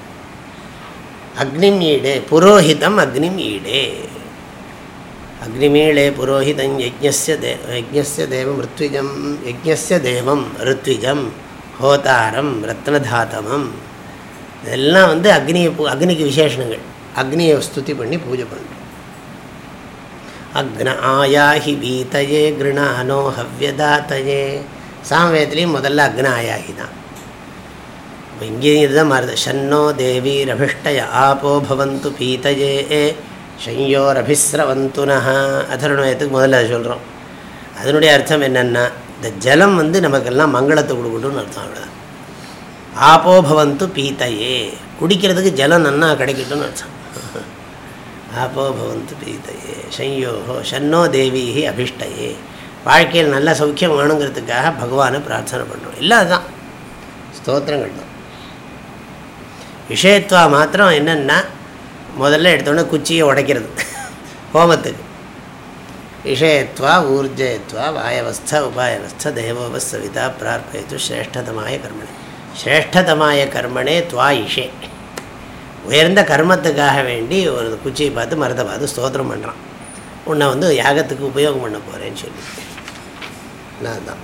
Speaker 1: அக்னிம் ஈடு புரோஹிதம் அக்னிம் ஈடு. அக்னிமீளே புரோஹிதம் யஜ்ஞஸ்ய தே தேவம் ரித்விஜம் யஜ்ஞஸ்ய தேவம் ரித்விஜம் ஹோதாரம் ரத்னதாத்தமம் இதெல்லாம் வந்து அக்னியை அக்னிக்கு விசேஷணங்கள் அக்னியை ஸ்துதி பண்ணி பூஜை பண்ணுறோம் அக்ன ஆயாஹி வீத்தையே கிருணானோ ஹவ்யதாத்தையே. சாமவேதத்துலேயும் முதல்ல அக்ன ஆயாகி தான் இப்போ இங்கேயும் இதுதான் மாறுது. ஷன்னோ தேவி ரபிஷ்டய ஆபோ பவந்து பீத்தையே ஷையோரபிஸ்ரவந்துனா அதர்ணயத்துக்கு முதல்ல அது சொல்கிறோம் அதனுடைய அர்த்தம் என்னென்னா இந்த ஜலம் வந்து நமக்கெல்லாம் மங்களத்தை கொடுக்கட்டும்னு அர்த்தம் அவ்வளோதான் ஆபோ பவந்து பீத்தையே குடிக்கிறதுக்கு ஜலம் நன்னா கிடைக்கட்டும்னு அர்த்தம். ஆபோ பவந்து பீத்தையே ஷையோஹோ ஷன்னோ தேவீஹி அபிஷ்டையே. வாழ்க்கையில் நல்ல சௌக்கியம் வேணுங்கிறதுக்காக பகவானை பிரார்த்தனை பண்ணுறோம் இல்லை அதுதான் ஸ்தோத்திரங்கள் தான். விஷயத்துவா மாத்திரம் என்னென்னா முதல்ல எடுத்தோடனே குச்சியை உடைக்கிறது. ஹோமத்துக்கு. விஷயத்வா ஊர்ஜயத்வா வாயவஸ்த உபாயவஸ்த தேவோபஸ்தவிதா பிரார்ப்பயத்து சிரேஷ்டதமாய கர்மணே. சிரேஷ்டதமாய கர்மணே துவா இஷே உயர்ந்த கர்மத்துக்காக வேண்டி ஒரு குச்சியை பார்த்து மரத்தை பார்த்து ஸ்தோத்திரம் பண்ணுறான் உன்னை வந்து யாகத்துக்கு உபயோகம் பண்ண போகிறேன்னு சொல்லி. நான் தான்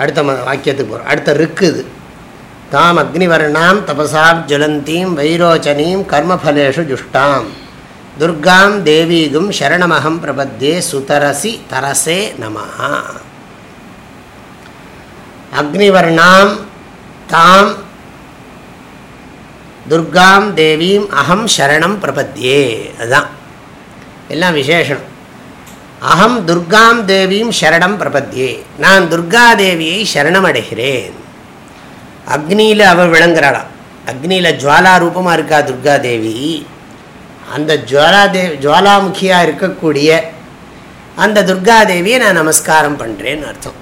Speaker 1: அடுத்த வாக்கியத்துக்கு போகிறோம் அடுத்த ருக்குது தாம் அக்னிவர்ணாம் தபசாப் ஜுலந்தீம் வைரோச்சனீம் கர்மஃபலேஷு ஜுஷ்டாம் துர்காம் தேவீகும் சரணமகம் பிரபத்தே சுதரசி தரசே நம அக்னிவர்ணாம் தாம் துர்காம் தேவீம் அகம் சரணம் பிரபத்தியே அதுதான் எல்லாம் விசேஷம் அகம் துர்காம் தேவீம் சரணம் பிரபத்தியே நான் துர்கா தேவியை சரணம் அடைகிறேன் அக்னியில் அவள் விளங்குறாளாம் அக்னியில் ஜுவாலா ரூபமாக இருக்கா துர்கா தேவி அந்த ஜுவாலா தேவி ஜுவாலாமுகியாக இருக்கக்கூடிய அந்த துர்கா தேவியை நான் நமஸ்காரம் பண்ணுறேன்னு அர்த்தம்.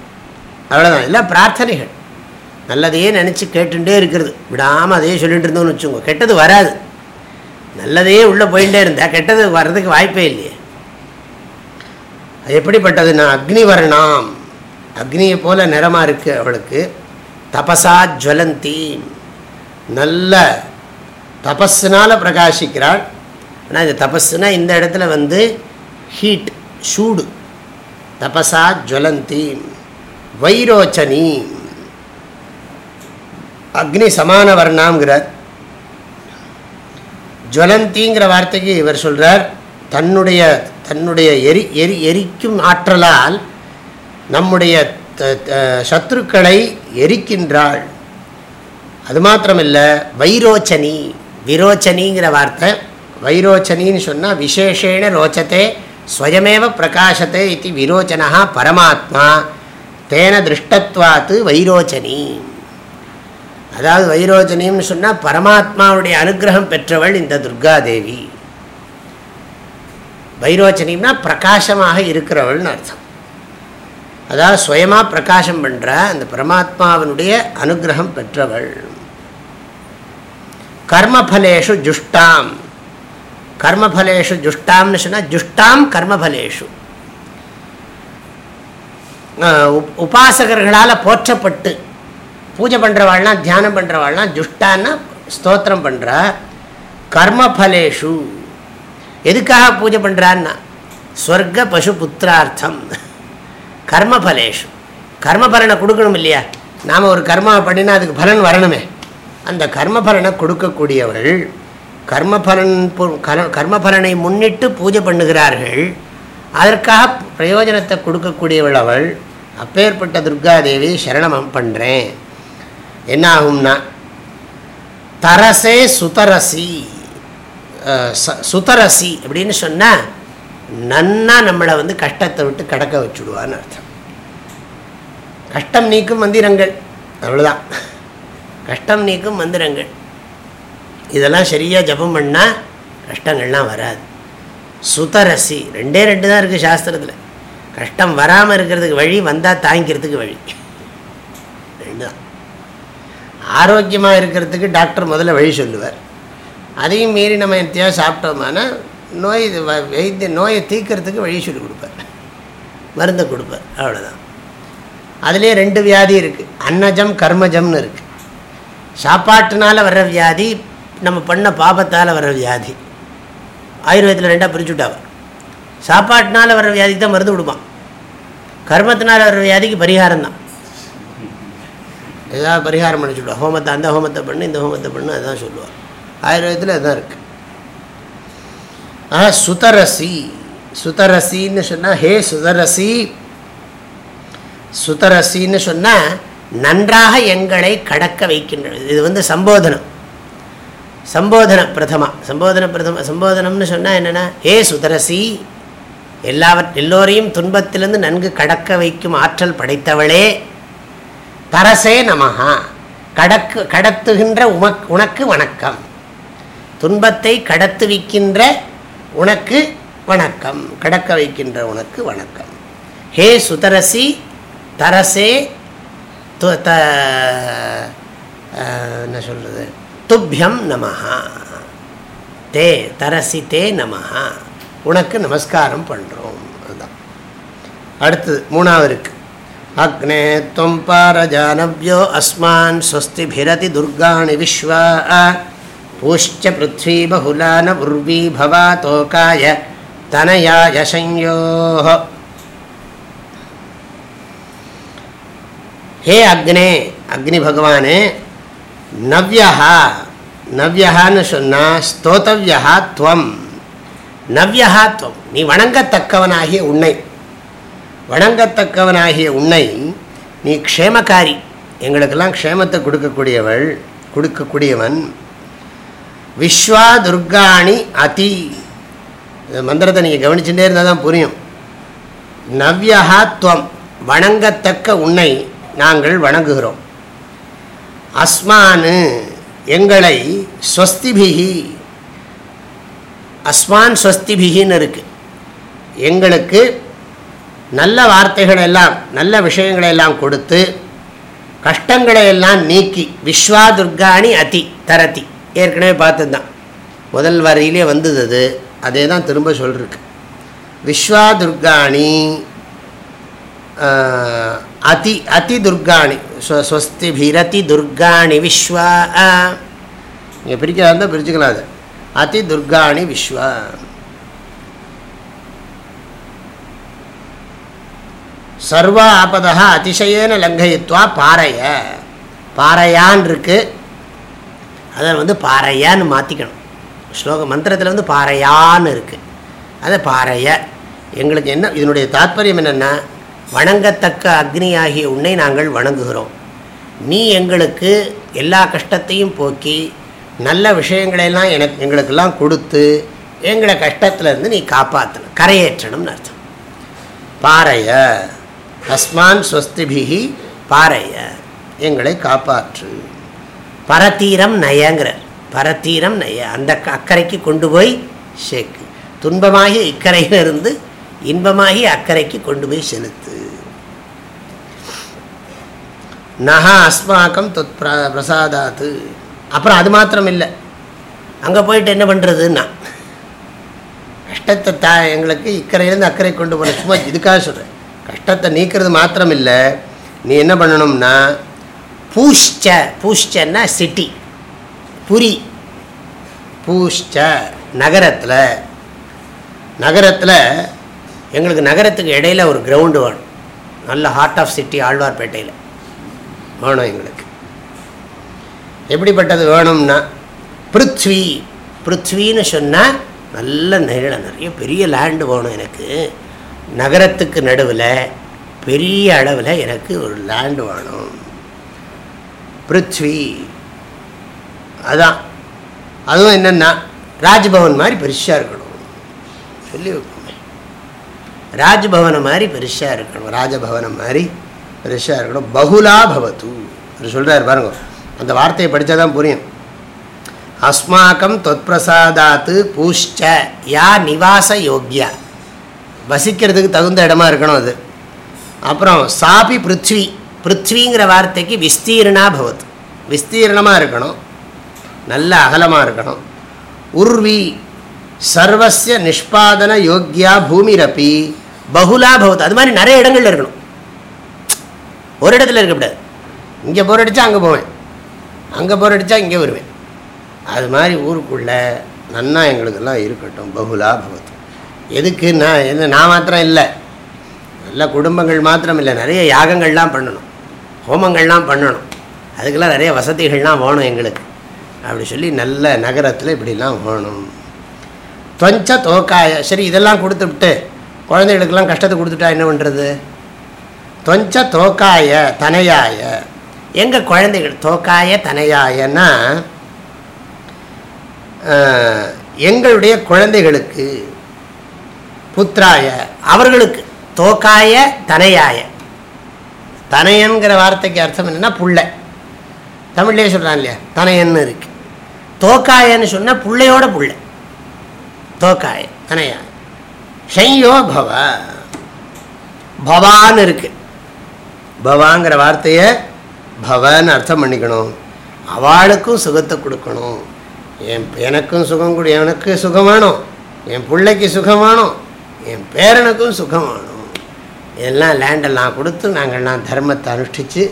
Speaker 1: அவ்வளோதான் இல்லை பிரார்த்தனைகள். நல்லதையே நினச்சி கேட்டுட்டே இருக்கிறது. விடாமல் அதையே சொல்லிகிட்டு இருந்தோம்னு வச்சுக்கோங்க. கெட்டது வராது. நல்லதையே உள்ளே போயிட்டே இருந்தால் கெட்டது வர்றதுக்கு வாய்ப்பே இல்லையே. அது எப்படிப்பட்டதுன்னா அக்னி வரணாம் அக்னியை போல் நிறமாக இருக்குது அவளுக்கு. தபசா ஜுவலந்தி. நல்ல தபஸ்னால் பிரகாசிக்கிறாள். ஆனால் இந்த தபஸ்னா இந்த இடத்துல வந்து ஹீட் சூடு. தபசா ஜுவலந்தி. வைரோச்சனி. அக்னி சமான வர்ணாங்கிறார் ஜுவலந்திங்கிற வார்த்தைக்கு இவர் சொல்கிறார் தன்னுடைய தன்னுடைய எரி எரி எரிக்கும் ஆற்றலால் நம்முடைய சத்ருக்களை எரிக்கின்றாள். அது மாத்திரமில்லை வைரோச்சனி விரோச்சனிங்கிற வார்த்தை வைரோச்சனின்னு சொன்னால் விசேஷேன ரோச்சத்தை ஸ்வயமேவ பிரகாசத்தை இது விரோச்சனா பரமாத்மா தேன திருஷ்டத்வாத்து வைரோச்சனி. அதாவது வைரோச்சனின்னு சொன்னால் பரமாத்மாவுடைய அனுகிரகம் பெற்றவள் இந்த துர்காதேவி. வைரோச்சனின்னா பிரகாசமாக இருக்கிறவள்னு அர்த்தம். அதாவது சுயமாக பிரகாசம் பண்ணுற அந்த பரமாத்மாவினுடைய அனுகிரகம் பெற்றவள். கர்மபலேஷு ஜுஷ்டாம். கர்மபலேஷு ஜுஷ்டாம்னு சொன்னால் ஜுஷ்டாம் கர்மபலேஷு. உபாசகர்களால் போற்றப்பட்டு பூஜை பண்ணுறவாள்லாம் தியானம் பண்ணுறவாள்லாம் ஜுஷ்டான்னா ஸ்தோத்திரம் பண்ணுறா கர்மபலேஷு. எதுக்காக பூஜை பண்ணுறான்னா ஸ்வர்க பசு புத்திரார்த்தம் கர்மபலேஷு. கர்மபலனை கொடுக்கணும் இல்லையா நாம் ஒரு கர்மாவை பண்ணினா அதுக்கு பலன் வரணுமே. அந்த கர்மபலனை கொடுக்கக்கூடியவள் கர்மபலன் கர்மபலனை முன்னிட்டு பூஜை பண்ணுகிறார்கள். அதற்காக பிரயோஜனத்தை கொடுக்கக்கூடியவள் அவள். அப்பேற்பட்ட துர்காதேவி சரணம் பண்ணுறேன் என்ன ஆகும்னா தரசே சுதரசி சுதரசி அப்படின்னு சொன்னால் நன்னா நம்மளை வந்து கஷ்டத்தை விட்டு கடக்க வச்சுடுவான்னு அர்த்தம். கஷ்டம் நீக்கும் மந்திரங்கள். அவ்வளோதான் கஷ்டம் நீக்கும் மந்திரங்கள். இதெல்லாம் சரியாக ஜபம் பண்ணால் கஷ்டங்கள்லாம் வராது. சுதரசி ரெண்டே ரெண்டு தான் இருக்குது சாஸ்திரத்தில். கஷ்டம் வராமல் இருக்கிறதுக்கு வழி வந்தால் தாங்கிக்கிறதுக்கு வழி. ரெண்டு தான் ஆரோக்கியமாக இருக்கிறதுக்கு டாக்டர் முதல்ல வழி சொல்லுவார். அதையும் மீறி நம்ம எத்தையாவது சாப்பிட்டோம்னா நோய் வைத்திய நோயை தீக்கிறதுக்கு வழி சொல்லி கொடுப்பார். மருந்தை கொடுப்பார். அவ்வளோதான் அதுலேயே ரெண்டு வியாதி இருக்குது அன்னஜம் கர்மஜம்னு இருக்குது சாப்பாட்டுனால வர்ற வியாதி நம்ம பண்ண பாபத்தால் வர்ற வியாதி. ஆயுர்வேதத்தில் ரெண்டாக பிரிச்சுட்டாவ சாப்பாட்டினால வர்ற வியாதிக்கு தான் மருந்து கொடுப்பான். கர்மத்தினால் வர்ற வியாதிக்கு பரிகாரம் தான் ஏதாவது பரிகாரம் பண்ணி சொல்லுவாள் ஹோமத்தை அந்த ஹோமத்தை பண்ணு இந்த ஹோமத்தை பண்ணு அதுதான் சொல்லுவாள் ஆயுர்வேதத்தில் அதுதான் இருக்குது ஆ சுதரசி. சுதரசின்னு சொன்னால் ஹே சுதரசி சுதரசின்னு சொன்னால் நன்றாக எங்களை கடக்க வைக்கின்றது இது வந்து சம்போதனம். சம்போதன பிரதமா. சம்போதன பிரதம சம்போதனம்னு சொன்னால் என்னென்னா ஹே சுதரசி எல்லாவற் எல்லோரையும் துன்பத்திலிருந்து நன்கு கடக்க வைக்கும் ஆற்றல் படைத்தவளே தரசே நமஹா. கடக்கு கடத்துகின்ற உமக் உனக்கு வணக்கம். துன்பத்தை கடத்துவிக்கின்ற உனக்கு வணக்கம். கடக்க வைக்கின்ற உனக்கு வணக்கம். ஹே சுதரசி தரசே என்ன சொல்கிறது துப்பியம் நமஹா தே தரசி தே நமஹா உனக்கு நமஸ்காரம் பண்ணுறோம் அதுதான் அடுத்தது மூணாவது இருக்கு அக்னே துவம் பாரஜானவியோ அஸ்மான் ஸ்வஸ்திபிரதி துர்காணி விஸ்வா பூஷ்ச பிருத்வி பகுலான உர்வி பவா தோகாய தனயாய சஞ்சோ ஹே அக்னே அக்னி பகவானே நவ்யா நவ்யஹான்னு சொன்னால் ஸ்தோத்தவ்யா துவம். நவ்யஹா துவம். நீ வணங்கத்தக்கவனாகிய உன்னை வணங்கத்தக்கவனாகிய உன்னை நீ க்ஷேமக்காரி. எங்களுக்கெல்லாம் க்ஷேமத்தை கொடுக்கக்கூடியவள் கொடுக்கக்கூடியவன். விஸ்வா துர்காணி அதி. மந்திரத்தை நீங்கள் கவனிச்சுட்டே இருந்தால் தான் புரியும். நவ்யா துவம். வணங்கத்தக்க உன்னை நாங்கள் வணங்குகிறோம். அஸ்மானு எங்களை ஸ்வஸ்திபிகி அஸ்மான் ஸ்வஸ்திபிகின்னு இருக்குது எங்களுக்கு நல்ல வார்த்தைகள் எல்லாம் நல்ல விஷயங்களை எல்லாம் கொடுத்து கஷ்டங்களை எல்லாம் நீக்கி விஸ்வா துர்காணி அதி தரதி. ஏற்கனவே பார்த்துதான் முதல் வரையிலே வந்தது அது. அதே தான் திரும்ப சொல்லிருக்கு விஸ்வா துர்காணி அதி அதி துர்காணி ஸ்வஸ்தி பீரதி துர்காணி விஸ்வா நீங்கள் பிரிக்கிறதா இருந்தால் பிரிச்சுக்கலாம் அது. அதி துர்காணி விஸ்வா சர்வ ஆபதா அதிசயன லங்கயித்வா பாறைய பாறையான் இருக்கு அதை வந்து பாறையான்னு மாற்றிக்கணும் ஸ்லோக மந்திரத்தில் வந்து பாறையான்னு இருக்குது அதை பாறைய எங்களுக்கு என்ன இதனுடைய தாற்பயம் என்னென்னா வணங்கத்தக்க அக்னியாகிய உன்னை நாங்கள் வணங்குகிறோம். நீ எங்களுக்கு எல்லா கஷ்டத்தையும் போக்கி நல்ல விஷயங்களையெல்லாம் எனக்கு எங்களுக்கெல்லாம் கொடுத்து எங்களை கஷ்டத்துலேருந்து நீ காப்பாற்றணும் கரையேற்றணும்னு அர்த்தம். பாறைய அஸ்மான் ஸ்வஸ்திபிகி பாறைய எங்களை காப்பாற்று. பரத்தீரம் நயங்கிற பரத்தீரம் நய அந்த அக்கறைக்கு கொண்டு போய் சேர்க்கு துன்பமாகி இக்கரையிலிருந்து இன்பமாகி அக்கறைக்கு கொண்டு போய் செலுத்து. நகா அஸ்மாக்கம் தொத் பிர பிரசாதாத்து. அப்புறம் அது மாத்திரம் இல்லை அங்கே போயிட்டு என்ன பண்ணுறதுன்னா கஷ்டத்தை தா எங்களுக்கு இக்கரையிலேருந்து அக்கறை கொண்டு போன சும்மா இதுக்காக சொல்கிறேன் கஷ்டத்தை நீக்கிறது மாத்திரம் இல்லை நீ என்ன பண்ணணும்னா பூஷ்ச பூஷ்சன்னா சிட்டி புரி. பூஷ்ச நகரத்தில் நகரத்தில் எங்களுக்கு நகரத்துக்கு இடையில ஒரு கிரவுண்டு வேணும். நல்ல ஹார்ட் ஆஃப் சிட்டி ஆழ்வார்பேட்டையில். வேணும் எங்களுக்கு. எப்படிப்பட்டது வேணும்னா பிருத்வி பிருத்வின்னு சொன்னால் நல்ல நிழல நிறைய பெரிய லேண்டு வேணும் எனக்கு. நகரத்துக்கு நடுவில் பெரிய அளவில் எனக்கு ஒரு லேண்டு வேணும். பிருத்வி. அதான். அதுவும் என்னென்னா ராஜ்பவன் மாதிரி பெருசாக இருக்கணும். சொல்லி வைப்போமே. ராஜ்பவனம் மாதிரி பெருசாக இருக்கணும். ராஜபவனம் மாதிரி ரிஷாக இருக்கணும். பகுலா பவத்து. அப்படி சொல்கிறார் பாருங்க. அந்த வார்த்தையை படித்தா தான் புரியும். அஸ்மாக்கம் தொத்பிரசாதாத்து பூஷ்ட. யா நிவாச யோக்கியா வசிக்கிறதுக்கு தகுந்த இடமா இருக்கணும் அது. அப்புறம் சாபி பிருத்வி. பிருத்விங்கிற வார்த்தைக்கு விஸ்தீர்ணா பவத் விஸ்தீர்ணமாக இருக்கணும். நல்ல அகலமாக இருக்கணும். உர்வி சர்வசிய நிஷ்பாதன யோக்கியா பூமிரப்பி. பகுலா பவத் அது மாதிரி நிறைய இடங்கள்ல இருக்கணும். ஒரு இடத்துல இருக்கக்கூடாது. இங்கே போர் அடித்தா அங்கே போவேன். அங்கே போர் அடித்தா இங்கே வருவேன். அது மாதிரி ஊருக்குள்ளே நன்னா எங்களுக்கெல்லாம் இருக்கட்டும் பகுலா பவத் எதுக்கு நான் என்ன நான் மாத்திரம் இல்லை. நல்ல குடும்பங்கள் மாத்திரம் இல்லை. நிறைய யாகங்கள்லாம் பண்ணணும். ஹோமங்கள்லாம் பண்ணணும். அதுக்கெல்லாம் நிறைய வசதிகள்லாம் வேணும் எங்களுக்கு. அப்படி சொல்லி நல்ல நகரத்தில் இப்படிலாம் வேணும். தொஞ்ச தோக்காய சரி இதெல்லாம் கொடுத்துவிட்டு குழந்தைகளுக்கெல்லாம் கஷ்டத்தை கொடுத்துட்டா என்ன பண்ணுறது தொஞ்ச தோக்காய தனையாய. எங்கள் குழந்தைகள் தோக்காய தனையாயன்னா எங்களுடைய குழந்தைகளுக்கு புத்திராய அவர்களுக்கு தோக்காய தனையாய. தனையன்கிற வார்த்தைக்கு அர்த்தம் என்னென்னா புள்ள. தமிழ்லேயே சொல்கிறான் இல்லையா? தனையன்னு இருக்கு. தோக்காயன்னு சொன்னால் புள்ளையோட புள்ள. தோக்காய தனையாய. ஷையோ பவ. பவான்னு இருக்கு. பவாங்கிற வார்த்தையை பவன்னு அர்த்தம் பண்ணிக்கணும். அவளுக்கும் சுகத்தை கொடுக்கணும். என் எனக்கும் சுகம் கொடு எனக்கு சுகம் வேணும். என் பிள்ளைக்கு சுகம் வேணும். என் பேரனுக்கும் சுகம் வேணும். லேண்டெல்லாம் கொடுத்து நாங்கள்லாம் தர்மத்தை அனுஷ்டித்து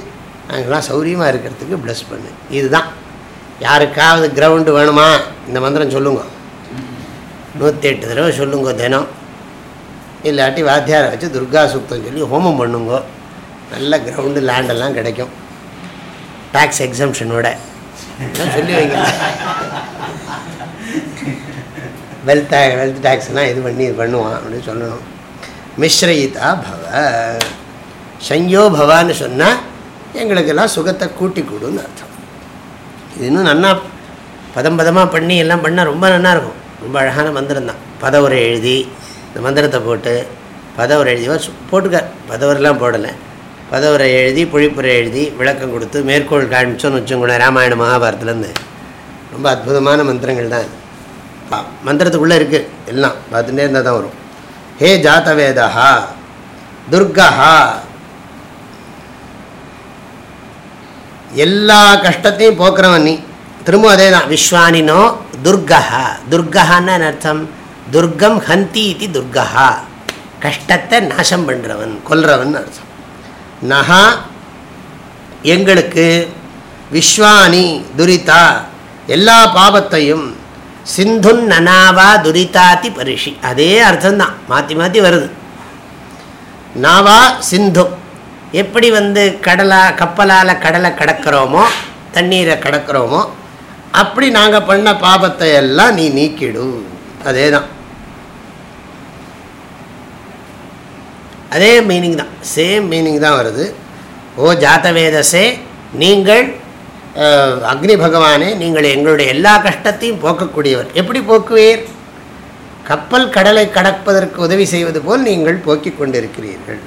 Speaker 1: நாங்கள்லாம் சௌரியமாக இருக்கிறதுக்கு ப்ளஸ் பண்ணு. இதுதான். யாருக்காவது கிரவுண்டு வேணுமா? இந்த மந்திரம் சொல்லுங்க. நூற்றி எட்டு தடவை சொல்லுங்க தினம். இல்லாட்டி வாத்தியாரை வச்சு துர்கா சுத்தம் சொல்லி ஹோமம் பண்ணுங்க. நல்ல கிரவுண்டு லேண்டெல்லாம் கிடைக்கும். டேக்ஸ் எக்ஸம்ஷனோட சொல்லி வைங்க. வெல்த் வெல்த் டேக்ஸ்லாம் இது பண்ணி இது பண்ணுவான் அப்படின்னு சொல்லணும். மிஸ்ரயிதா பவ. சஞ்சோ பவான்னு சொன்னால் எங்களுக்கெல்லாம் சுகத்தை கூட்டி கொடுன்னு அர்த்தம். இது இன்னும் நல்லா பதம் பதமாக பண்ணி எல்லாம் பண்ணால் ரொம்ப நல்லா இருக்கும். ரொம்ப அழகான மந்திரம் தான். பதவுரை எழுதி இந்த மந்திரத்தை போட்டு பதவுரை எழுதி போட்டுக்க பதவரெலாம் போடலை. பதவுரை எழுதி பொழிப்புரை எழுதி விளக்கம் கொடுத்து மேற்கோள் காமிச்சோன்னு வச்சுக்கோங்க ராமாயண மகாபாரத்துலேருந்து ரொம்ப அற்புதமான மந்திரங்கள் தான் மந்திரத்துக்குள்ளே இருக்குது எல்லாம் பார்த்துட்டே இருந்தால் தான் வரும். ஹே ஜாத்தவேதா துர்கா எல்லா கஷ்டத்தையும் போக்குறவன் நீ. திரும்ப அதே தான் விஸ்வானினோ துர்கா துர்கான்னு அர்த்தம்? துர்கம் ஹந்தி இது துர்கா கஷ்டத்தை நாசம் பண்ணுறவன் கொல்றவன் அர்த்தம். நகா எங்களுக்கு விஸ்வானி துரிதா எல்லா பாபத்தையும் சிந்துன் நனாவா துரிதாதி பரிஷி. அதே அர்த்தம்தான். மாற்றி மாற்றி வருது. நாவா சிந்து. எப்படி வந்து கடலா கப்பலால் கடலை கடக்கிறோமோ தண்ணீரை கடக்கிறோமோ அப்படி நாங்கள் பண்ண பாபத்தை எல்லாம் நீ நீக்கிடும் அதே தான் அதே மீனிங் தான் சேம் மீனிங் தான் வருது. ஓ ஜாத்தவேதசே நீங்கள் அக்னி பகவானே நீங்கள் எங்களுடைய எல்லா கஷ்டத்தையும் போக்கக்கூடியவர். எப்படி போக்குவீர்? கப்பல் கடலை கடப்பதற்கு உதவி செய்வது போல் நீங்கள் போக்கிக் கொண்டிருக்கிறீர்கள்.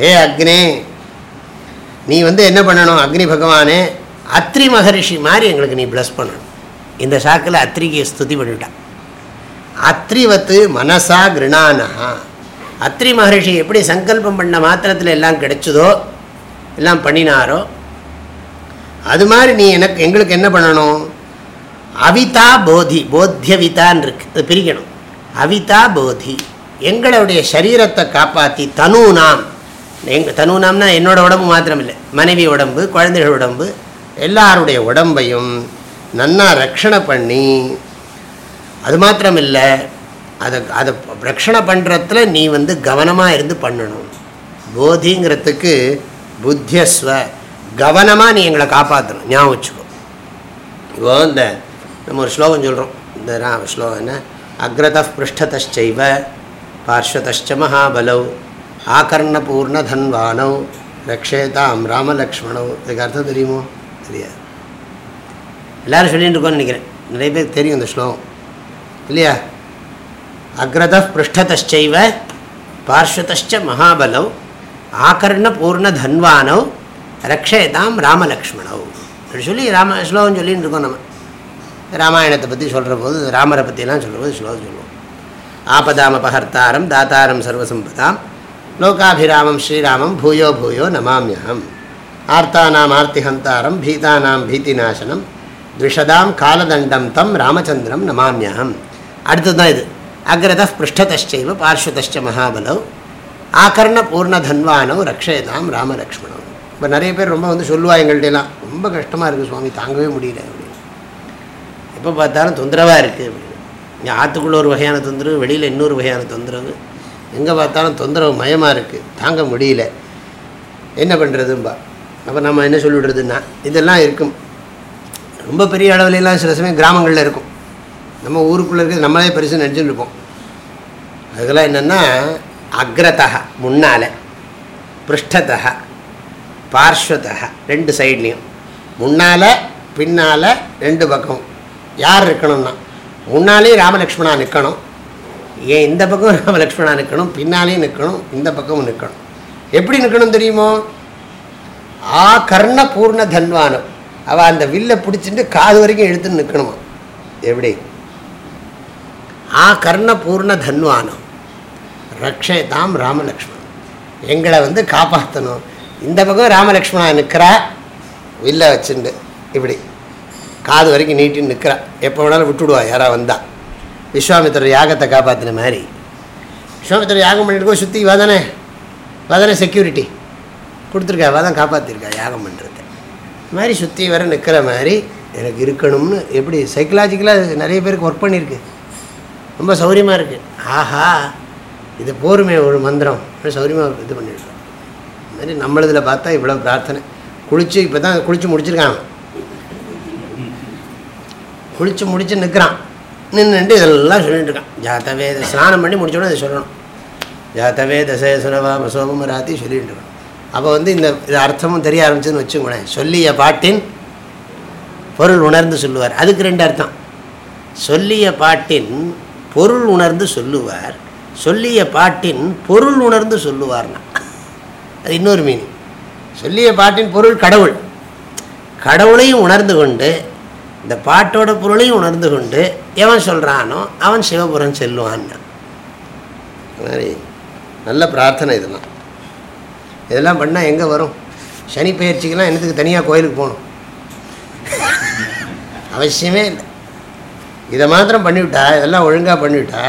Speaker 1: ஹே அக்னே நீ வந்து என்ன பண்ணணும்? அக்னி பகவானே அத்ரி மகரிஷி மாதிரி எங்களுக்கு நீ ப்ளஸ் பண்ணணும். இந்த சாக்கில் அத்ரிக்கு ஸ்துதி பண்ணிவிட்டான் அத்ரிவத்து மனசா கிருணானஹா அத்ரி மகரிஷி எப்படி சங்கல்பம் பண்ண மாத்திரத்தில் எல்லாம் கிடைச்சதோ எல்லாம் பண்ணினாரோ அது மாதிரி நீ எனக்கு எங்களுக்கு என்ன பண்ணணும்? அவிதா போதி போத்தியவிதான்னு இருக்கு அது பிரிக்கணும். அவிதா போதி எங்களுடைய சரீரத்தை காப்பாற்றி தனூனாம் எங்கள் தனூனாம்னா என்னோட உடம்பு மாத்திரம் இல்லை மனைவி உடம்பு குழந்தைகள் உடம்பு எல்லாருடைய உடம்பையும் நன்னா ரக்ஷணை பண்ணி அது மாத்திரம் இல்லை அதை அதை ரக்ஷணை பண்ணுறதுல நீ வந்து கவனமாக இருந்து பண்ணணும். போதிங்கிறதுக்கு புத்தியஸ்வ. கவனமாக நீ எங்களை காப்பாற்றணும் ஞாபகம் வச்சுக்கோ. இப்போ இந்த நம்ம ஒரு ஸ்லோகம் சொல்கிறோம் இந்த நான் ஸ்லோகம் என்ன? அக்ரத பிருஷ்டதச்சைவ பார்ஸ்வதச்ச மகாபலவ் ஆகர்ணபூர்ணதன்வானவ் ரக்ஷேதாம் ராமலக்ஷ்மணவ் இதுக்கு அர்த்தம் தெரியுமோ? தெரியாது. எல்லோரும் சொல்லிட்டு இருக்கோன்னு நினைக்கிறேன். நிறைய பேருக்கு தெரியும் இந்த ஸ்லோகம். இல்லையா? அக்ரத பிருஷ்டதச்சைவ பார்ஸ்வதச்ச மகாபலவ் ஆகர்ணபூர்ணதன்வானவ் ரக்ஷேதாம் ராமலக்ஷ்மணவ் அப்படி சொல்லி ராம ஸ்லோகம் சொல்லின்னு இருக்கோம் நம்ம ராமாயணத்தை பற்றி சொல்கிற போது ராமரை பற்றியெல்லாம் சொல்கிற போது ஸ்லோகம் சொல்லுவோம் ஆபதாமபகர்த்தாரம் தாத்தாரம் சர்வசம்பதாம் லோகாபிராமம் ஸ்ரீராமம் பூயோ பூயோ நமாமியகம் ஆர்த்தானாம் ஆர்த்திஹந்தாரம் பீதானாம் பீதிநாசனம் த்விஷதாம் காலதண்டம் தம் ராமச்சந்திரம் நமாமியகம் அடுத்தது தான் இது அக்ரத பிருஷ்டதைவ பார்ஸ்வதச்ச மகாபலவ் ஆகர்ண பூர்ணதன்வானவ் ரக்ஷேதாம் ராமலக்ஷ்மணவ் இப்போ நிறைய பேர் ரொம்ப வந்து சொல்லுவா எங்கள்கிட்டலாம் ரொம்ப கஷ்டமாக இருக்குது சுவாமி தாங்கவே முடியல. அப்படின்னு எப்போ பார்த்தாலும் தொந்தரவாக இருக்குது அப்படின்னு இங்கே ஆற்றுக்குள்ளே ஒரு வகையான தொந்தரவு வெளியில் இன்னொரு வகையான தொந்தரவு. எங்கே பார்த்தாலும் தொந்தரவு மயமாக இருக்குது தாங்க முடியல. என்ன பண்ணுறதும்பா அப்போ நம்ம என்ன சொல்லிவிடுறதுன்னா இதெல்லாம் இருக்கும். ரொம்ப பெரிய அளவுலலாம் சில சமயம் கிராமங்களில் இருக்கும். நம்ம ஊருக்குள்ளே இருக்கிறது நம்மளே பெருசு நினச்சிட்டு இருப்போம். அதுக்கெல்லாம் என்னென்னா அக்ரதா முன்னால் பிருஷ்டதா பார்ஸ்வதா ரெண்டு சைட்லேயும். முன்னால் பின்னால் ரெண்டு பக்கம் யார் இருக்கணும்னா முன்னாலேயும் ராமலக்ஷ்மணா நிற்கணும் ஏன் இந்த பக்கம் [laughs] ராமலக்ஷ்மணா நிற்கணும் பின்னாலேயும் நிற்கணும் இந்த பக்கமும் நிற்கணும் எப்படி நிற்கணும் தெரியுமோ? ஆ கர்ண பூர்ண தன்வானம். அவள் அந்த வில்லை பிடிச்சிட்டு காது வரைக்கும் எடுத்துன்னு நிற்கணுமா எப்படி? ஆ கர்ண பூர்ண தன்வானம் ரக்ஷேதாம் ராமலக்ஷ்மணன் எங்களை வந்து காப்பாற்றணும் இந்த பக்கம் ராமலக்ஷ்மணா நிற்கிறா வில்ல வச்சுண்டு இப்படி காது வரைக்கும் நீட்டின்னு நிற்கிறா எப்போ வேணாலும் விட்டுடுவா யாராக வந்தால் விஸ்வாமித்திரர் யாகத்தை காப்பாற்றின மாதிரி விஸ்வாமித்திரர் யாகம் பண்ணிட்டு சுற்றி வதனே வதனே செக்யூரிட்டி கொடுத்துருக்கா வா காப்பாற்றிருக்கா யாகம் பண்ணுறது இது மாதிரி சுற்றி வர நிற்கிற மாதிரி எனக்கு இருக்கணும்னு எப்படி சைக்கலாஜிக்கலாக நிறைய பேருக்கு ஒர்க் பண்ணியிருக்கு ரொம்ப சௌரியமாக இருக்குது ஆஹா இது போருமே ஒரு மந்திரம். சௌரியமாக இது பண்ணிடுறோம் இது மாதிரி நம்மளதில் பார்த்தா இவ்வளோ பிரார்த்தனை. குளித்து இப்போ தான் குளித்து முடிச்சிருக்கான் குளித்து முடித்து நிற்கிறான் நின்றுட்டு இதெல்லாம் சொல்லிட்டு இருக்கான். ஜாத்தவேத ஸ்நானம் பண்ணி முடிச்சோடனே அதை சொல்லணும். ஜாத்தவே தசே சுரவா மசோபம் ராத்தி சொல்லிட்டு இருக்கணும் அப்போ வந்து இந்த இது அர்த்தமும் தெரிய ஆரம்பிச்சுன்னு வச்சுக்கோங்களேன். சொல்லிய பாட்டின் பொருள் உணர்ந்து சொல்லுவார். அதுக்கு ரெண்டு அர்த்தம். சொல்லிய பாட்டின் பொருள் உணர்ந்து சொல்லுவார் சொல்லிய பாட்டின் பொருள் உணர்ந்து சொல்லுவார்னா. அது இன்னொரு மீனிங் சொல்லிய பாட்டின் பொருள் கடவுள். கடவுளையும் உணர்ந்து கொண்டு இந்த பாட்டோட பொருளையும் உணர்ந்து கொண்டு எவன் சொல்கிறானோ அவன் சிவபுரம் செல்லுவான்னா. மாதிரி நல்ல பிரார்த்தனை இதெல்லாம். இதெல்லாம் பண்ணால் எங்கே வரும்? சனி பயிற்சிக்கெல்லாம் என்னத்துக்கு தனியாக கோயிலுக்கு போகணும்? அவசியமே இல்லை. இதை மாத்திரம் பண்ணிவிட்டா இதெல்லாம் ஒழுங்காக பண்ணிவிட்டா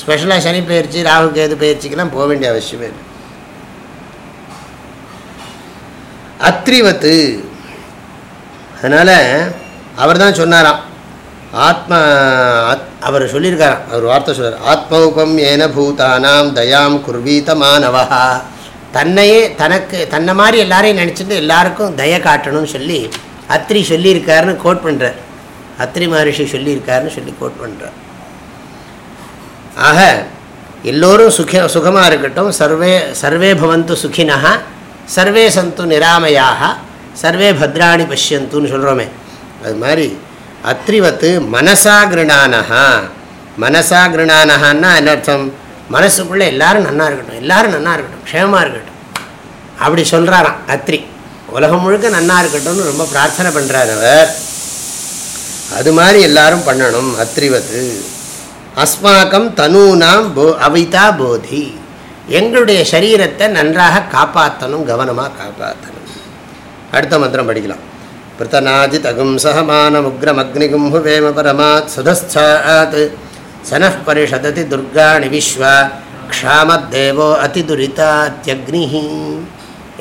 Speaker 1: ஸ்பெஷலாக சனி பயிற்சி ராகு கேது பயிற்சிக்கெல்லாம் போக வேண்டிய அவசியமே இல்லை. அத்ரிவத்து. அதனால் அவர் தான் சொன்னாராம். ஆத்மா அவர் சொல்லியிருக்காராம் அவர் வார்த்தை சொல்கிறார் ஆத்மௌபம் ஏன பூதானாம் தயாம் குர்வீத மாணவா. தன்னையே தனக்கு தன்னை மாதிரி எல்லாரையும் நினச்சிட்டு எல்லாருக்கும் தய காட்டணும்னு சொல்லி அத்ரி சொல்லியிருக்காருன்னு கோட் பண்ணுறார் அத்திரி மகரிஷி சொல்லியிருக்காருன்னு சொல்லி கோட் பண்ணுறார் ஆக எல்லோரும் சுக சுகமாக இருக்கட்டும். சர்வே சர்வே பவந்து சுகினா சர்வே சந்து நிராமையாக சர்வே பத்ராணி பஷ்யந்துன்னு சொல்கிறோமே அது மாதிரி அத்ரிவத்து மனசா கிருணானஹா. மனசா கிருணானஹான்னா என்ன அர்த்தம்? மனசுக்குள்ளே எல்லாரும் நன்னா இருக்கட்டும். எல்லாரும் நன்னா இருக்கட்டும். க்ஷேமமாக இருக்கட்டும். அப்படி சொல்கிறாராம் அத்ரி உலகம் முழுக்க நன்னா இருக்கட்டும்னு ரொம்ப பிரார்த்தனை பண்ணுறார் அவர். அது மாதிரி எல்லாரும் பண்ணணும் அத்ரிவத்து அஸ்மாக்கம் தனூனாம் போ அவிதா போதி. எங்களுடைய சரீரத்தை நன்றாக காப்பாற்றணும் கவனமாக காப்பாற்றணும் அடுத்த மந்திரம் படிக்கலாம். பிருத்தநாஜிதகும் சகமானமுக்ரமக்னிகும் ஹுவேம பரமாத் சுதஸ்தாத். சனः பரிஷததி துர்காணி விஸ்வா க்ஷாமத்தேவோ அதிதுரிதாத்யக்னி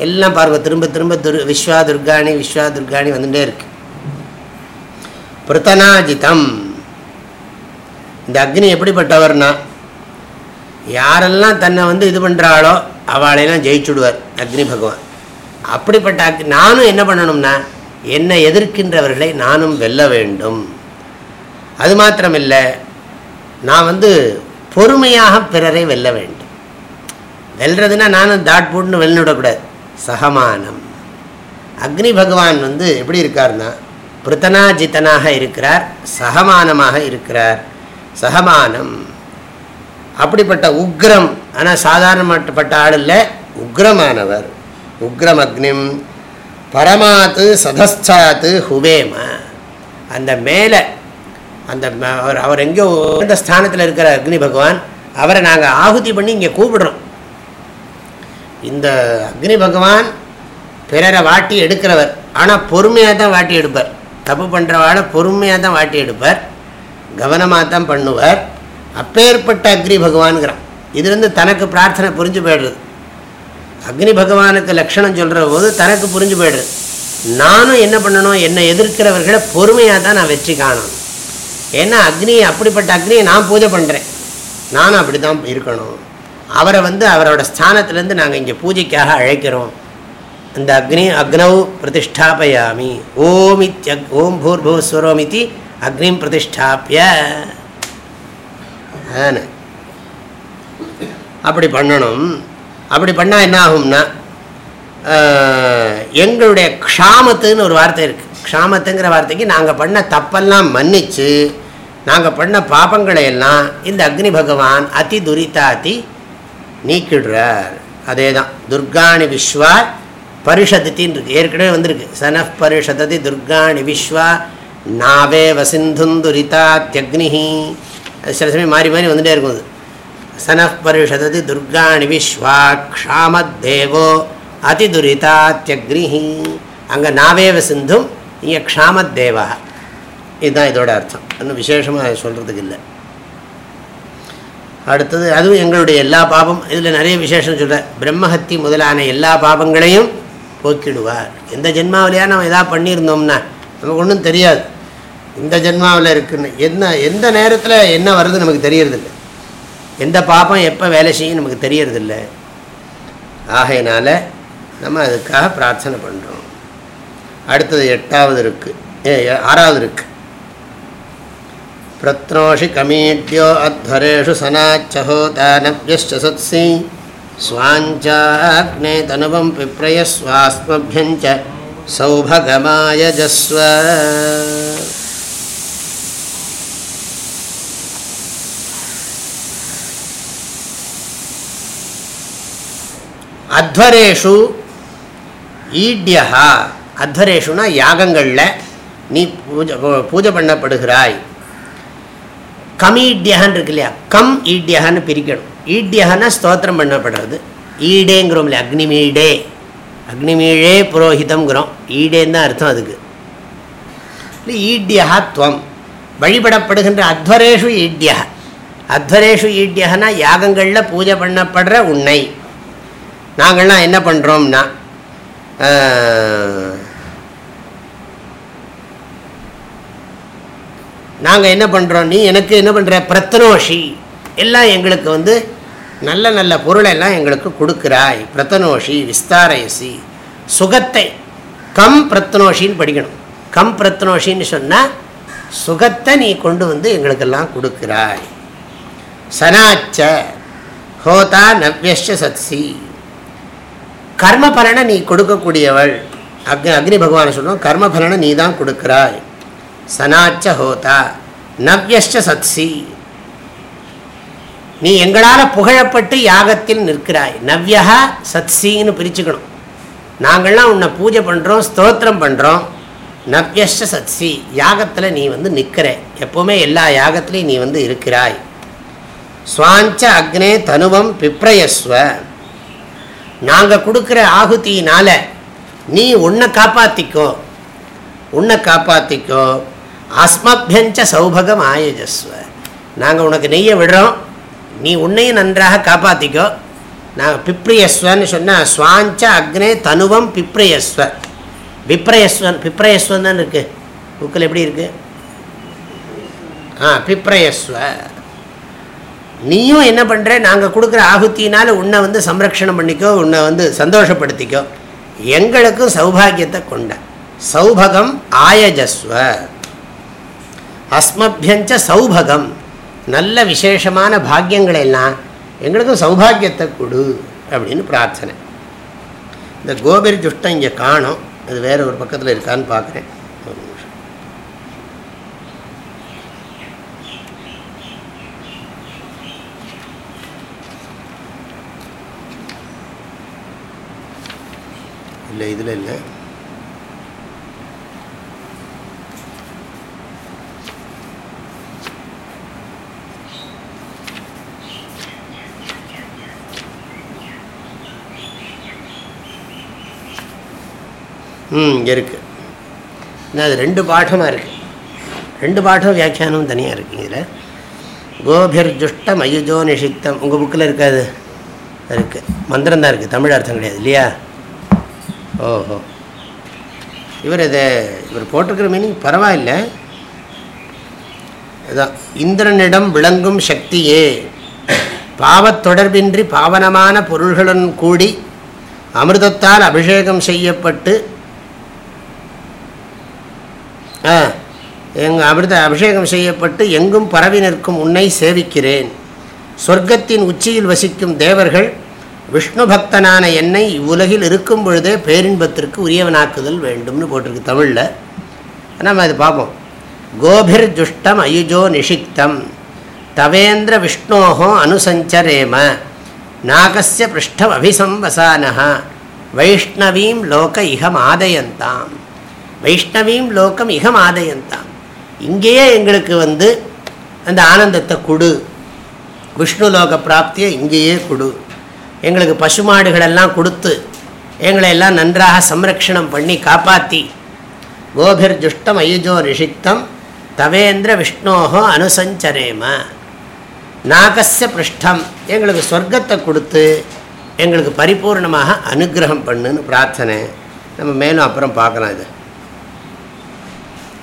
Speaker 1: எல்லாம் பார்வை திரும்ப திரும்ப துர் விஸ்வா துர்காணி விஸ்வா துர்காணி வந்துட்டே இருக்கு. பிரதனாஜிதம் இந்த அக்னி எப்படிப்பட்டவர்னா யாரெல்லாம் தன்னை வந்து இது பண்ணுறாளோ அவளையெல்லாம் ஜெயிச்சுடுவார் அக்னி பகவான். அப்படிப்பட்ட அக் நானும் என்ன பண்ணணும்னா என்னை எதிர்க்கின்றவர்களை நானும் வெல்ல வேண்டும். அது மாத்திரமில்லை நான் வந்து பொறுமையாக பிறரை வெல்ல வேண்டும். வெல்றதுன்னா நானும் தாட் போட்டுன்னு வெல்லிவிடக்கூடாது சகமானம். அக்னி பகவான் வந்து எப்படி இருக்காருன்னா பிருத்தனாஜித்தனாக இருக்கிறார் சகமானமாக இருக்கிறார். சகமானம். அப்படிப்பட்ட உக்ரம் ஆனால் சாதாரணப்பட்ட ஆள் இல்லை உக்ரமானவர். உக்ரம் அக்னிம் பரமாத்து சதஸ்தாத்து ஹுவேம. அந்த மேலே அந்த அவர் அவர் எங்கேயோ இந்த ஸ்தானத்தில் இருக்கிற அக்னி பகவான் அவரை நாங்கள் ஆகுதி பண்ணி இங்கே கூப்பிடுறோம். இந்த அக்னி பகவான் பிறரை வாட்டி எடுக்கிறவர். ஆனால் பொறுமையாக தான் வாட்டி எடுப்பார். தப்பு பண்ணுறவாளை பொறுமையாக தான் வாட்டி எடுப்பார் கவனமாக தான் பண்ணுவார். அப்பேற்பட்ட அக்னி பகவான்கிறான் இதுலேருந்து தனக்கு பிரார்த்தனை புரிஞ்சு போயிடுறது. அக்னி பகவானுக்கு லக்ஷணம் சொல்கிற போது தனக்கு புரிஞ்சு போயிடுறது. நானும் என்ன பண்ணணும்? என்னை எதிர்க்கிறவர்களை பொறுமையாக தான் நான் வெற்றி காணணும். ஏன்னா அக்னி அப்படிப்பட்ட அக்னியை நான் பூஜை பண்ணுறேன் நானும் அப்படி தான் இருக்கணும். அவரை வந்து அவரோட ஸ்தானத்துலேருந்து நாங்கள் இங்கே பூஜைக்காக அழைக்கிறோம். இந்த அக்னி அக்னௌ பிரதிஷ்டாபயாமி. ஓம் இத்யக் ஓம் பூர்பூஸ்வரோம் இது அக்னிம் பிரதிஷ்டாப்பிய அப்படி பண்ணணும். அப்படி பண்ணால் என்ன ஆகும்னா எங்களுடைய க்ஷாமத்துன்னு ஒரு வார்த்தை இருக்குது க்ஷாமத்துங்கிற வார்த்தைக்கு நாங்கள் பண்ண தப்பெல்லாம் மன்னித்து நாங்கள் பண்ண பாபங்களை எல்லாம் இந்த அக்னி பகவான் அதி துரிதாத்தி நீக்கிடுறார். அதே தான் துர்காணி விஸ்வா பரிஷதித்தின்னு இருக்குது ஏற்கனவே வந்திருக்கு. சனஃப் பரிஷததி துர்காணி விஸ்வா நாவே வசிந்துந்துரிதாத்யக்னி அது சில சமயம் மாறி மாறி வந்துட்டே இருக்கும் அது. சனஃப் பரிஷததி துர்காணி விஸ்வா க்ஷாமத்தேவோ அதிதுரிதாத்யக்னி அங்கே நாவேவ சிந்தும் இங்கே க்ஷாமத்தேவா. இதுதான் இதோட அர்த்தம். இன்னும் விசேஷமாக சொல்கிறதுக்கு இல்லை. அடுத்தது அதுவும் எங்களுடைய எல்லா பாபம். இதில் நிறைய விசேஷம் சொல்கிறேன் பிரம்மஹத்தி முதலான எல்லா பாபங்களையும் போக்கிடுவார் எந்த ஜென்மாவிலையா நம்ம எதாவது பண்ணியிருந்தோம்னா நமக்கு ஒன்றும் தெரியாது இந்த ஜென்மாவில் இருக்குன்னு என்ன எந்த நேரத்தில் என்ன வருது நமக்கு தெரியறதில்ல எந்த பாப்பம் எப்போ வேலை செய்யும் நமக்கு தெரியறதில்ல ஆகையினால நம்ம அதுக்காக பிரார்த்தனை பண்ணுறோம் அடுத்தது எட்டாவது இருக்குது ஆறாவது இருக்குது प्रत्नोषि कमीड्यो अध्वरेषु सनाच्चहोतानभ्यश्च सत्सि स्वाञ्चाग्ने तनुवं पिप्रयस्वास्मभ्यञ्च सौभगमायजस्व அத்வரேஷு ஈட்யா அத்வரேஷுனா யாகங்களில் நீ பூஜை பூஜை பண்ணப்படுகிறாய் கமீட்யகான் இருக்கு இல்லையா கம் ஈட்யகான்னு பிரிக்கணும் ஈட்யகான்னா ஸ்தோத்திரம் பண்ணப்படுறது. ஈடேங்கிறோம் இல்லையா? அக்னிமீடே. அக்னிமீழே புரோஹிதம்ங்கிறோம். ஈடேன்னு தான் அர்த்தம் அதுக்கு. இல்லை ஈட்யா துவம். வழிபடப்படுகின்ற அத்வரேஷு ஈட்யா அத்வரேஷு ஈட்யகனா யாகங்களில் பூஜை பண்ணப்படுற உன்னை. நாங்கள்லாம் என்ன பண்ணுறோம்னா நாங்கள் என்ன பண்ணுறோம் நீ எனக்கு என்ன பண்ணுற பிரத்னோஷி. எல்லாம் எங்களுக்கு வந்து நல்ல நல்ல பொருளெல்லாம் எங்களுக்கு கொடுக்குறாய். பிரத்தனோஷி விஸ்தாரயசி. சுகத்தை கம் பிரத்னோஷின்னு படிக்கணும். கம் பிரத்னோஷின்னு சொன்னால் சுகத்தை நீ கொண்டு வந்து எங்களுக்கெல்லாம் கொடுக்குறாய். சனாச்ச ஹோதா நவ்யஷ சத்சி. கர்ம பலனை நீ கொடுக்கக்கூடியவள். அக்னி அக்னி பகவான் சொல்லுவோம் கர்ம பலனை நீ தான் கொடுக்குறாய். சனாச்ச ஹோதா நவ்யஷ்ட சத்சி. நீ எங்களால் புகழப்பட்டு யாகத்தில் நிற்கிறாய். நவ்யா சத்சின்னு பிரிச்சுக்கணும். நாங்கள்லாம் உன்னை பூஜை பண்ணுறோம் ஸ்தோத்திரம் பண்ணுறோம் நவ்யஷ்ட சத்சி யாகத்தில் நீ வந்து நிற்கிற எப்போவுமே எல்லா யாகத்திலையும் நீ வந்து இருக்கிறாய். சுவாஞ்ச அக்னே தனுவம் பிப்ரயஸ்வ. நாங்கள் கொடுக்குற ஆகுதியினால் நீ உன்னை காப்பாற்றிக்கோ உன்னை காப்பாற்றிக்கோ அஸ்மபியஞ்ச சௌபகம் ஆயஜஸ்வ. நாங்கள் உனக்கு நெய்யை விடுறோம். நீ உன்னையும் நன்றாக காப்பாற்றிக்கோ நான் பிப்ரியஸ்வன்னு சொன்னால் சுவாஞ்ச அக்னே தனுவம் பிப்ரயஸ்வ. பிப்ரயஸ்வன் பிப்ரயஸ்வன் தான் இருக்குது புக்கில் எப்படி இருக்குது ஆ பிப்ரயஸ்வ. நீயும் என்ன பண்ணுற நாங்கள் கொடுக்குற ஆகுத்தினால் உன்னை வந்து சம்ரக்ஷணம் பண்ணிக்கோ உன்னை வந்து சந்தோஷப்படுத்திக்கோ. எங்களுக்கும் சௌபாகியத்தை கொண்ட. சௌபகம் ஆயஜஸ்வ. அஸ்மபியஞ்ச சௌபகம். நல்ல விசேஷமான பாக்கியங்களை எல்லாம் எங்களுக்கும் சௌபாகியத்தை கொடு அப்படின்னு பிரார்த்தனை. இந்த கோபிரி துஷ்டம் இங்கே காணும். அது வேறு ஒரு பக்கத்தில் இருக்கான்னு பார்க்குறேன். ஒரு நிமிஷம். இல்லை இதில் இல்லை. ம் இருக்குது அது ரெண்டு பாடமாக இருக்குது ரெண்டு பாடம் வியாக்கியானமும் தனியாக இருக்குது இதில். கோபிர் ஜுஷ்ட மயுஜோ நிஷித்தம். உங்கள் புக்கில் இருக்காது இருக்குது மந்திரம் தான் இருக்குது தமிழ் அர்த்தம் கிடையாது இல்லையா? ஓஹோ. இவர் இதை இவர் போட்டிருக்கிற மீனிங் பரவாயில்ல. இதான் இந்திரனிடம் விளங்கும் சக்தியே. பாவத்தொடர்பின்றி பாவனமான பொருள்களுடன் கூடி அமிர்தத்தால் அபிஷேகம் செய்யப்பட்டு எங்கள் அமிர்த அபிஷேகம் செய்யப்பட்டு எங்கும் பரவி நிற்கும் உன்னை சேவிக்கிறேன். சொர்க்கத்தின் உச்சியில் வசிக்கும் தேவர்கள் விஷ்ணு பக்தனான என்னை இவ்வுலகில் இருக்கும் பொழுதே பேரின்பத்திற்கு உரியவனாக்குதல் வேண்டும்னு போட்டிருக்கு தமிழில். நம்ம அது பார்ப்போம். கோபிர் துஷ்டம் அயுஜோ நிஷிக்தம். தவேந்திர விஷ்ணோகோ அனுசஞ்சரேம. நாகசிய பிருஷ்டம் அபிசம்வசானஹா. வைஷ்ணவீம் லோக இகம் ஆதயந்தாம் வைஷ்ணவியும் லோகம் இகம் ஆதயந்தாம் இங்கேயே எங்களுக்கு வந்து அந்த ஆனந்தத்தை கொடு. விஷ்ணு லோக பிராப்தியை இங்கேயே கொடு. எங்களுக்கு பசுமாடுகளெல்லாம் கொடுத்து எங்களை எல்லாம் நன்றாக சம்ரக்ஷணம் பண்ணி காப்பாற்றி கோபிர் துஷ்டம் அயுஜோ ரிஷித்தம் தவேந்திர விஷ்ணோகோ அனுசஞ்சரேம. நாகஸ்ய பிருஷ்டம் எங்களுக்கு சொர்க்கத்தை கொடுத்து எங்களுக்கு பரிபூர்ணமாக அனுகிரகம் பண்ணுன்னு பிரார்த்தனை. நம்ம மேலும் அப்புறம் பார்க்கலாம் இது.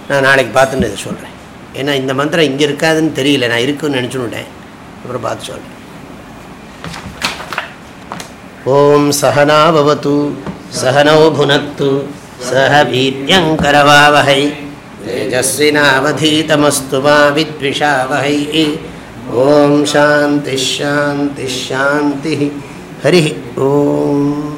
Speaker 1: நான் நாளைக்கு பார்த்துன்னு இதை சொல்கிறேன் ஏன்னா இந்த மந்திரம் இங்கே இருக்காதுன்னு தெரியல. நான் இருக்குன்னு நினச்சுன்னுட்டேன் அப்புறம் பார்த்து சொல்கிறேன் ஓம் சகனாபவத்து சகனோ புனத்து சக வீரியங்கரவாவகை தேஜஸ்வினாவதீதமஸ்து மா வித்விஷாவகை. ஓம் சாந்தி ஷாந்தி ஷாந்தி ஹரி ஓம்.